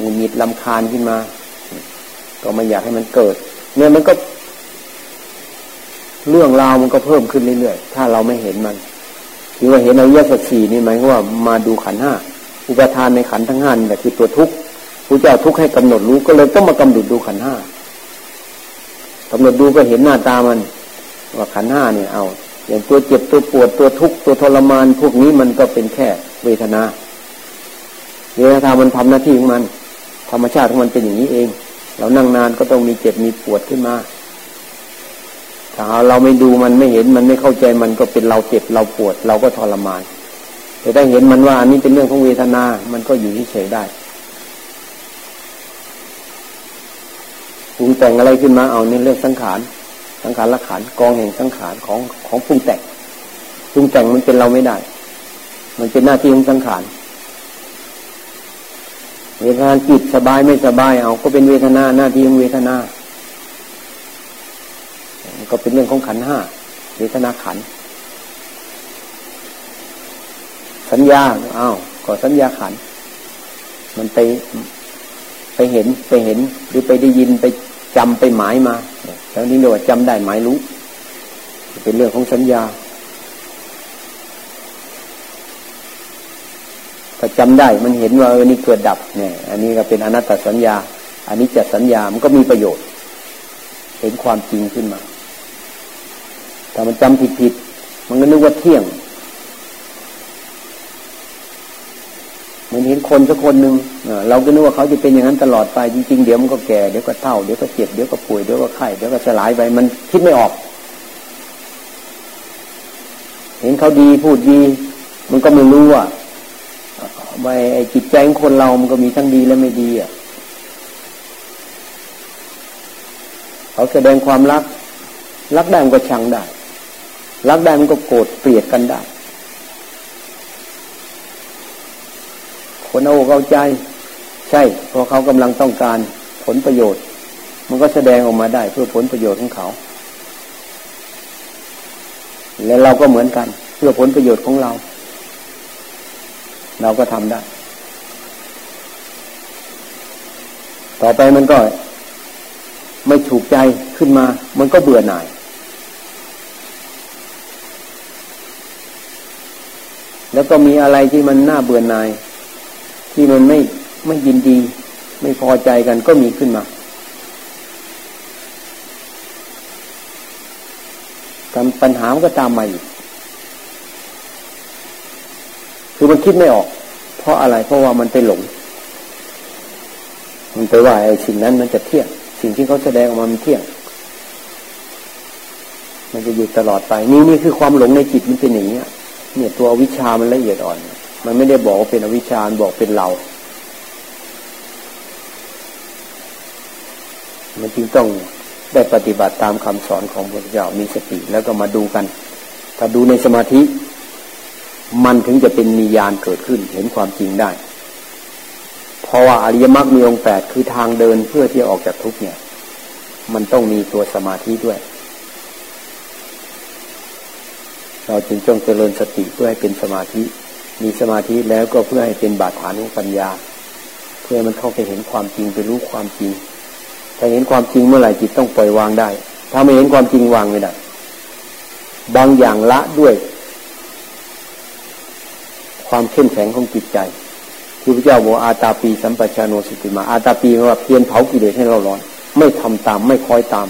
หงุดหงิดลำคาญขึ้นมา ก็ไม่อยากให้มันเกิด เนี่ยมันก็ เรื่องราวมันก็เพิ่มขึ้นเรื่อยๆถ้าเราไม่เห็นมันคือว่าเห็นอริยสัจสี่นี่หมายว่ามาดูขันห้าอุปทานในขันทั้งห้านี่แหละคือตัวทุกข์พระเจ้าทุกข์ให้กำหนดรู้ก็เลยต้องมากำหนดดูขันห้ากำหนดดูก็เห็นหน้าตามัน ว่าขันห้าเนี่ยเอา อย่างตัวเจ็บตัวปวดตัวทุกข์ตัวทรมาน พวกนี้มันก็เป็นแค่เวทนาเวทนามันทำหน้าที่ของมัน ธรรมชาติของมันเป็นอย่างนี้เอง เรานั่งนานก็ต้องมีเจ็บมีปวดขึ้นมาถ้าเราไม่ดูมันไม่เห็นมันไม่เข้าใจมันก็เป็นเราเจ็บเราปวด เราก็ทรมาน แต่ถ้าเห็นมันว่าอันนี้เป็นเรื่องของเวทนา มันก็อยู่เฉยได้ปรุงแต่งอะไรขึ้นมาเอานี่เรื่องสังขารสังขารละขานกองแห่งสังขารของของปรุงแต่งปรุงแต่งมันเป็นเราไม่ได้ มันเป็นหน้าที่ของสังขาร เวทนาจิตสบายไม่สบายเอาก็เป็นเวทนาหน้าที่ของเวทนา ก็เป็นเรื่องของขันห้าเวทนาขัน สัญญาอ้าวก็สัญญาขัน มันไปไปเห็นไปเห็น หรือไปได้ยินไปจำไปหมายมาแล้วนี้เรียกว่าจำได้หมายรู้ เป็นเรื่องของสัญญา ถ้าจำได้มันเห็นว่าเออนี่เกิดดับเนี่ยอันนี้ก็เป็นอนัตตสัญญาอันนี้จะสัญญามันก็มีประโยชน์ เห็นความจริงขึ้นมา แต่มันจำผิดผิดมันก็นึกว่าเที่ยง มันเห็นคนสักคนหนึ่งเราก็นึกว่าเขาจะเป็นอย่างนั้นตลอดไปจริงๆเดี๋ยวมันก็แก่เดี๋ยวก็เฒ่าเดี๋ยวก็เจ็บเดี๋ยวก็ป่วยเดี๋ยวก็ไข้เดี๋ยวก็สลายไปมันคิดไม่ออก เห็นเขาดีพูดดี มันก็ไม่รู้ว่า ไว้ไอ้จิตใจของคนเรามันก็มีทั้งดีและไม่ดีอะเขาแสดงความรัก รักได้มันก็ชังได้ รักได้มันก็โกรธเกลียดกันได้ คนเอาเอาใจ ใช่เพราะเขากำลังต้องการผลประโยชน์ มันก็แสดงออกมาได้เพื่อผลประโยชน์ของเขา และเราก็เหมือนกัน เพื่อผลประโยชน์ของเรา เราก็ทำได้ ต่อไปมันก็ไม่ถูกใจขึ้นมา มันก็เบื่อหน่าย แล้วก็มีอะไรที่มันน่าเบื่อหน่าย ที่มันไม่ไม่ยินดี ไม่พอใจกันก็มีขึ้นมาการปัญหามันก็ตามมาอีก คือมันคิดไม่ออก เพราะอะไรเพราะว่ามันไปหลง มันไปว่าไอ้สิ่งนั้นมันจะเที่ยง สิ่งที่เขาแสดงออกมามันเที่ยง มันจะอยู่ตลอดไป นี่นี่คือความหลงในจิตมันเป็นอย่างเนี้ยเนี่ยตัววิชามันละเอียดอ่อน มันไม่ได้บอกว่าเป็นอวิชาบอกเป็นเรา มันจึงต้องได้ปฏิบัติตามคำสอนของพระเจ้ามีสติแล้วก็มาดูกัน ถ้าดูในสมาธิ มันถึงจะเป็นมียานเกิดขึ้นเห็นความจริงได้ เพราะว่าอริยมรรคมีองค์แปดคือทางเดินเพื่อที่ออกจากทุกเนี่ย มันต้องมีตัวสมาธิด้วย เราจึงจงเจริญสติเพื่อให้เป็นสมาธิ มีสมาธิแล้วก็เพื่อให้เป็นบาดฐานของปัญญา เพื่อมันเข้าไปเห็นความจริงไปรู้ความจริงถ้าเห็นความจริงเมื่อไหร่จิตต้องปล่อยวางได้ ถ้าไม่เห็นความจริงวางไม่ได้บางอย่างละด้วย ความเข้มแข็งของจิตใจ ที่พระเจ้าบอกอาตาปีสัมปชานโนสติมา อาตาปีแปลว่าเพียนเผากิเลสให้เราร้อน ไม่ทำตามไม่คอยตาม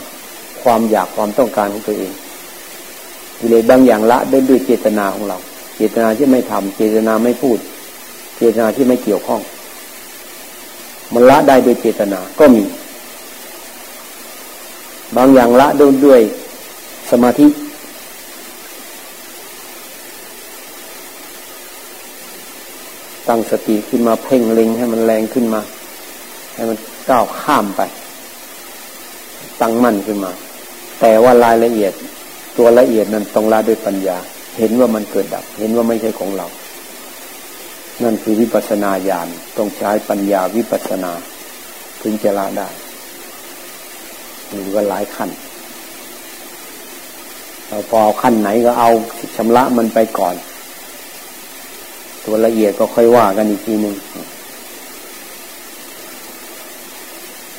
ความอยากความต้องการของตัวเอง กิเลสบางอย่างละได้ด้วยเจตนาของเรา เจตนาที่ไม่ทำเจตนาไม่พูด เจตนาที่ไม่เกี่ยวข้อง มันละได้โดยเจตนาก็มี บางอย่างละด้วยด้วยสมาธิ ตั้งสติขึ้นมาเพ่งเล็งให้มันแรงขึ้นมา ให้มันก้าวข้ามไป ตั้งมั่นขึ้นมา แต่ว่ารายละเอียด ตัวละเอียดนั้นต้องละด้วยปัญญา เห็นว่ามันเกิดดับ เห็นว่าไม่ใช่ของเรา นั่นคือวิปัสนาญาณต้องใช้ปัญญาวิปัสนา ถึงจะละได้หรือว่าหลายขั้นเราพอขั้นไหนก็เอาชำระมันไปก่อน ตัวละเอียดก็ค่อยว่ากันอีกทีหนึ่ง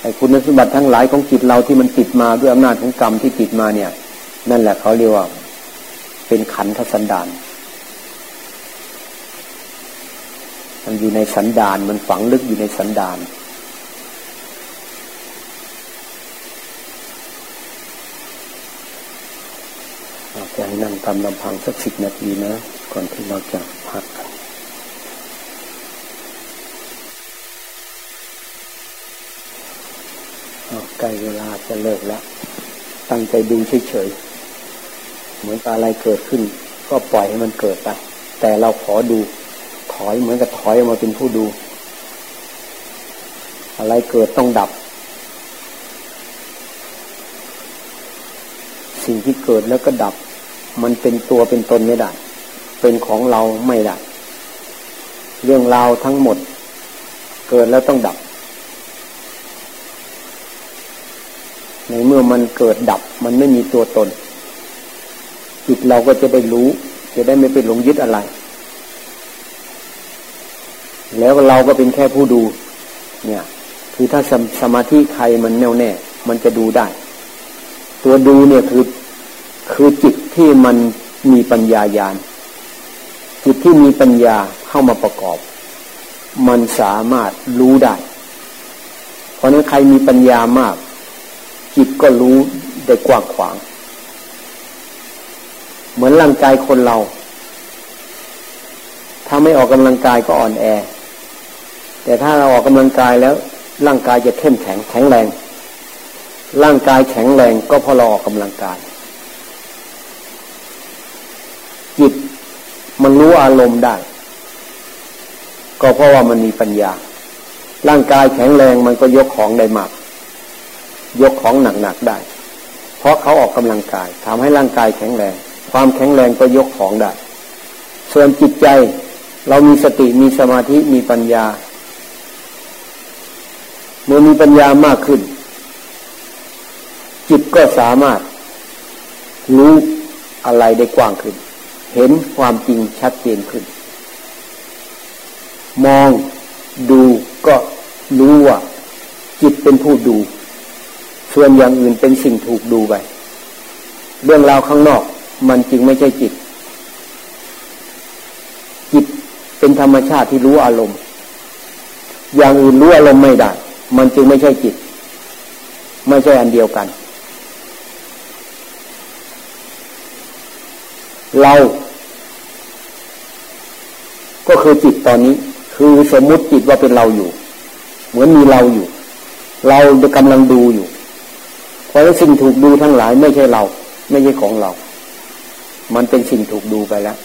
ไอ้คุณสมบัติทั้งหลายของจิตเราที่มันติดมาด้วยอำนาจของกรรมที่ติดมาเนี่ย นั่นแหละเขาเรียกว่า เป็นขันธสันดานมันอยู่ในสันดานมันฝังลึกอยู่ในสันดานเราจะให้นั่งทำลำพังสักสิบนาทีนะ ก่อนที่เราจะพักกัน ใกล้เวลาจะเลิกแล้ว ตั้งใจดูเฉยๆ เหมือนอะไรเกิดขึ้น ก็ปล่อยให้มันเกิดไป แต่เราขอดู ถอยเหมือนกับถอยมาเป็นผู้ดู อะไรเกิดต้องดับ สิ่งที่เกิดแล้วก็ดับ มันเป็นตัวเป็นตนไม่ได้ เป็นของเราไม่ได้ เรื่องราวทั้งหมด เกิดแล้วต้องดับ ในเมื่อมันเกิดดับ มันไม่มีตัวตน จิตเราก็จะได้รู้ จะได้ไม่ไปหลงยึดอะไร แล้วเราก็เป็นแค่ผู้ดู เนี่ย คือถ้าสสมาธิใครมันแน่วแน่ มันจะดูได้ ตัวดูเนี่ยคือคือจิตที่มันมีปัญญายาณจิตที่มีปัญญาเข้ามาประกอบ มันสามารถรู้ได้ เพราะนั้นใครมีปัญญามาก จิตก็รู้ได้กว้างขวาง เหมือนร่างกายคนเรา ถ้าไม่ออกกำลังกายก็อ่อนแอ แต่ถ้าเราออกกำลังกายแล้ว ร่างกายจะเข้มแข็งแข็งแรง ร่างกายแข็งแรงก็เพราะเราออกกำลังกาย จิตมันรู้อารมณ์ได้ ก็เพราะว่ามันมีปัญญา ร่างกายแข็งแรงมันก็ยกของได้มากยก ของหนักๆได้ เพราะเขาออกกำลังกายทำให้ร่างกายแข็งแรง ความแข็งแรงก็ยกของได้ ส่วนจิตใจเรามีสติมีสมาธิมีปัญญา เมื่อมีปัญญามากขึ้น จิตก็สามารถรู้อะไรได้กว้างขึ้น เห็นความจริงชัดเจนขึ้น มองดูก็รู้ว่าจิตเป็นผู้ดู ส่วนอย่างอื่นเป็นสิ่งถูกดูไป เรื่องราวข้างนอกมันจึงไม่ใช่จิต จิตเป็นธรรมชาติที่รู้อารมณ์ อย่างอื่นรู้อารมณ์ไม่ได้ มันจึงไม่ใช่จิต ไม่ใช่อันเดียวกัน เรา ก็คือจิตตอนนี้ คือสมมุติจิตว่าเป็นเราอยู่ เหมือนมีเราอยู่ เรากำลังดูอยู่ เพราะสิ่งถูกดูทั้งหลายไม่ใช่เรา ไม่ใช่ของเรา มันเป็นสิ่งถูกดูไปแล้ว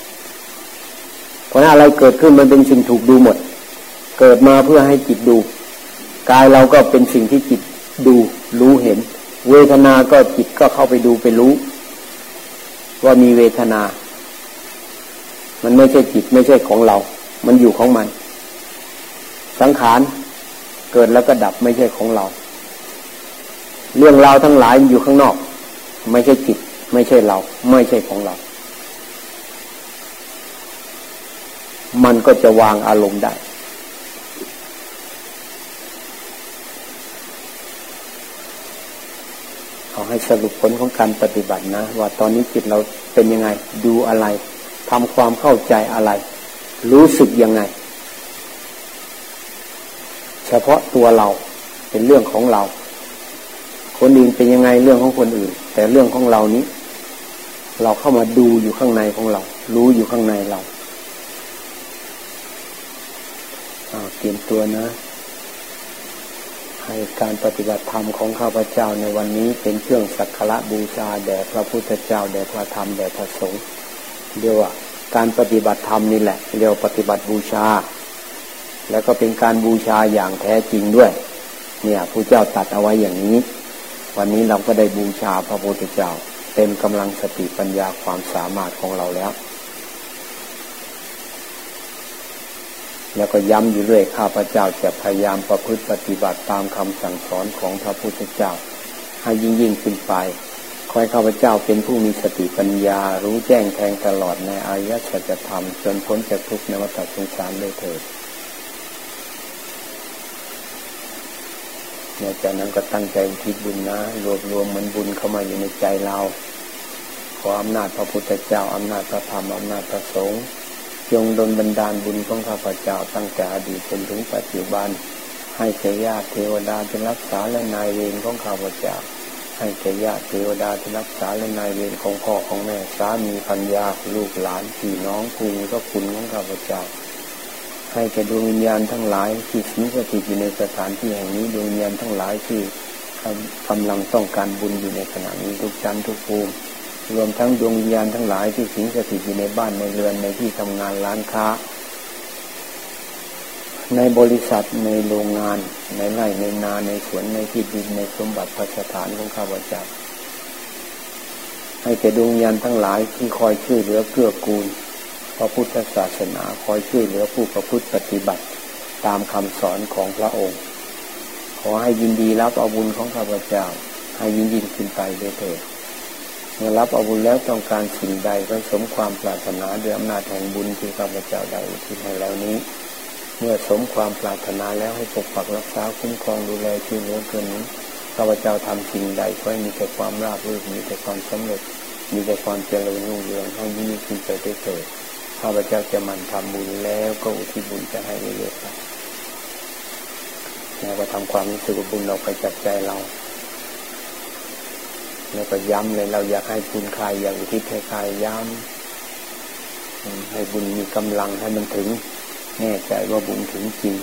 เพราะอะไรเกิดขึ้นมันเป็นสิ่งถูกดูหมด เกิดมาเพื่อให้จิตดู กายเราก็เป็นสิ่งที่จิตดูรู้เห็น เวทนาก็จิตก็เข้าไปดูไปรู้ ว่ามีเวทนา มันไม่ใช่จิตไม่ใช่ของเรา มันอยู่ของมัน สังขารเกิดแล้วก็ดับไม่ใช่ของเรา เรื่องราวทั้งหลายอยู่ข้างนอก ไม่ใช่จิต ไม่ใช่เรา ไม่ใช่ของเรา มันก็จะวางอารมณ์ได้ เอาให้สรุปผลของการปฏิบัตินะ ว่าตอนนี้จิตเราเป็นยังไง ดูอะไรทำความเข้าใจอะไร รู้สึกยังไง เฉพาะตัวเราเป็นเรื่องของเรา คนอื่นเป็นยังไงเรื่องของคนอื่น แต่เรื่องของเรานี้ เราเข้ามาดูอยู่ข้างในของเรา รู้อยู่ข้างในเราเตรียมตัวนะ ให้การปฏิบัติธรรมของข้าพเจ้าในวันนี้เป็นเครื่องสักการะบูชาแด่พระพุทธเจ้าแด่พระธรรมแด่พระสงฆ์เรียกว่า การปฏิบัติธรรมนี่แหละเรียกปฏิบัติบูชา แล้วก็เป็นการบูชาอย่างแท้จริงด้วย เนี่ยผู้เจ้าตัดเอาไว้อย่างนี้ วันนี้เราก็ได้บูชาพระพุทธเจ้า เต็มกำลังสติปัญญาความสามารถของเราแล้ว แล้วก็ย้ำอยู่เรื่อยข้าพเจ้าจะพยายามประพฤติปฏิบัติตามคำสั่งสอนของพระพุทธเจ้า ให้ยิ่งยิ่งขึ้นไปคอยข้าพเจ้าเป็นผู้มีสติปัญญา รู้แจ้งแทงตลอดในอายะสัจธรรม จนพ้นจากทุกข์ในวัฏสงสารเลยเถิด เนี่ยจากนั้นก็ตั้งใจทิศบุญนะรวบรวมมันบุญเข้ามาอยู่ในใจเราขออำนาจพระพุทธเจ้าอำนาจพระธรรมอำนาจพระสงฆ์จงดลบันดาลบุญของข้าพเจ้าตั้งแต่อดีตจนถึงปัจจุบัน ให้เจญาติเทวดาที่รักษาและนายเวรของข้าพเจ้า ให้เจญาติเทวดาที่รักษาและนายเวรของพ่อของแม่สามีพัญญาลูกหลานพี่น้องผู้มีพระคุณของข้าพเจ้า ให้แก่ดวงวิญญาณทั้งหลายที่สิงสถิตอยู่ในสถานที่แห่งนี้ดวงวิญญาณทั้งหลายที่กำลังต้องการบุญอยู่ในขณะนี้ทุกชั้นทุกภูมิรวมทั้งดวงวิญญาณทั้งหลายที่สิงสถิตอยู่ในบ้านในเรือนในที่ทำงานร้านค้า ในบริษัทในโรงงาน ในไร่ในนาในสวนในที่ดินในสมบัติพัสถานของข้าพเจ้าให้แก่ดวงวิญญาณทั้งหลายที่คอยช่วยเหลือเกื้อกูล พระพุทธศาสนาคอยช่วยเหลือผู้ประพฤติปฏิบัติตามคำสอนของพระองค์ ขอให้ยินดีรับอาบุญของข้าพเจ้า ให้ยินยินขึ้นไปด้วยเถิดเมื่อรับอาบุญแล้วต้องการสิ่งใดก็สมความปรารถนาด้วยอำนาจแห่งบุญที่ข้าพเจ้าได้อุทิศให้แล้วนี้ เมื่อสมความปรารถนาแล้วให้ปกปักรักษาคุ้มครองดูแลช่วยเหลือเกินนี้ข้าพเจ้าทำสิ่งใดก็ให้มีแต่ความราบรื่นมีแต่ความสำเร็จ มีแต่ความเจริญรุ่งเรืองให้ยิ่งขึ้นไปได้เถิด ข้าพเจ้าจะมันทำบุญแล้วก็อุทิศบุญจะให้เยอะๆไปแล้วก็ทำความรู้สึกบุญออกไปจากใจเรา แล้วก็ย้ำเลยเราอยากให้บุญใครอยากอุทิศให้ใครย้ำให้บุญมีกำลังให้มันถึง แน่ใจว่าบุญถึงจริง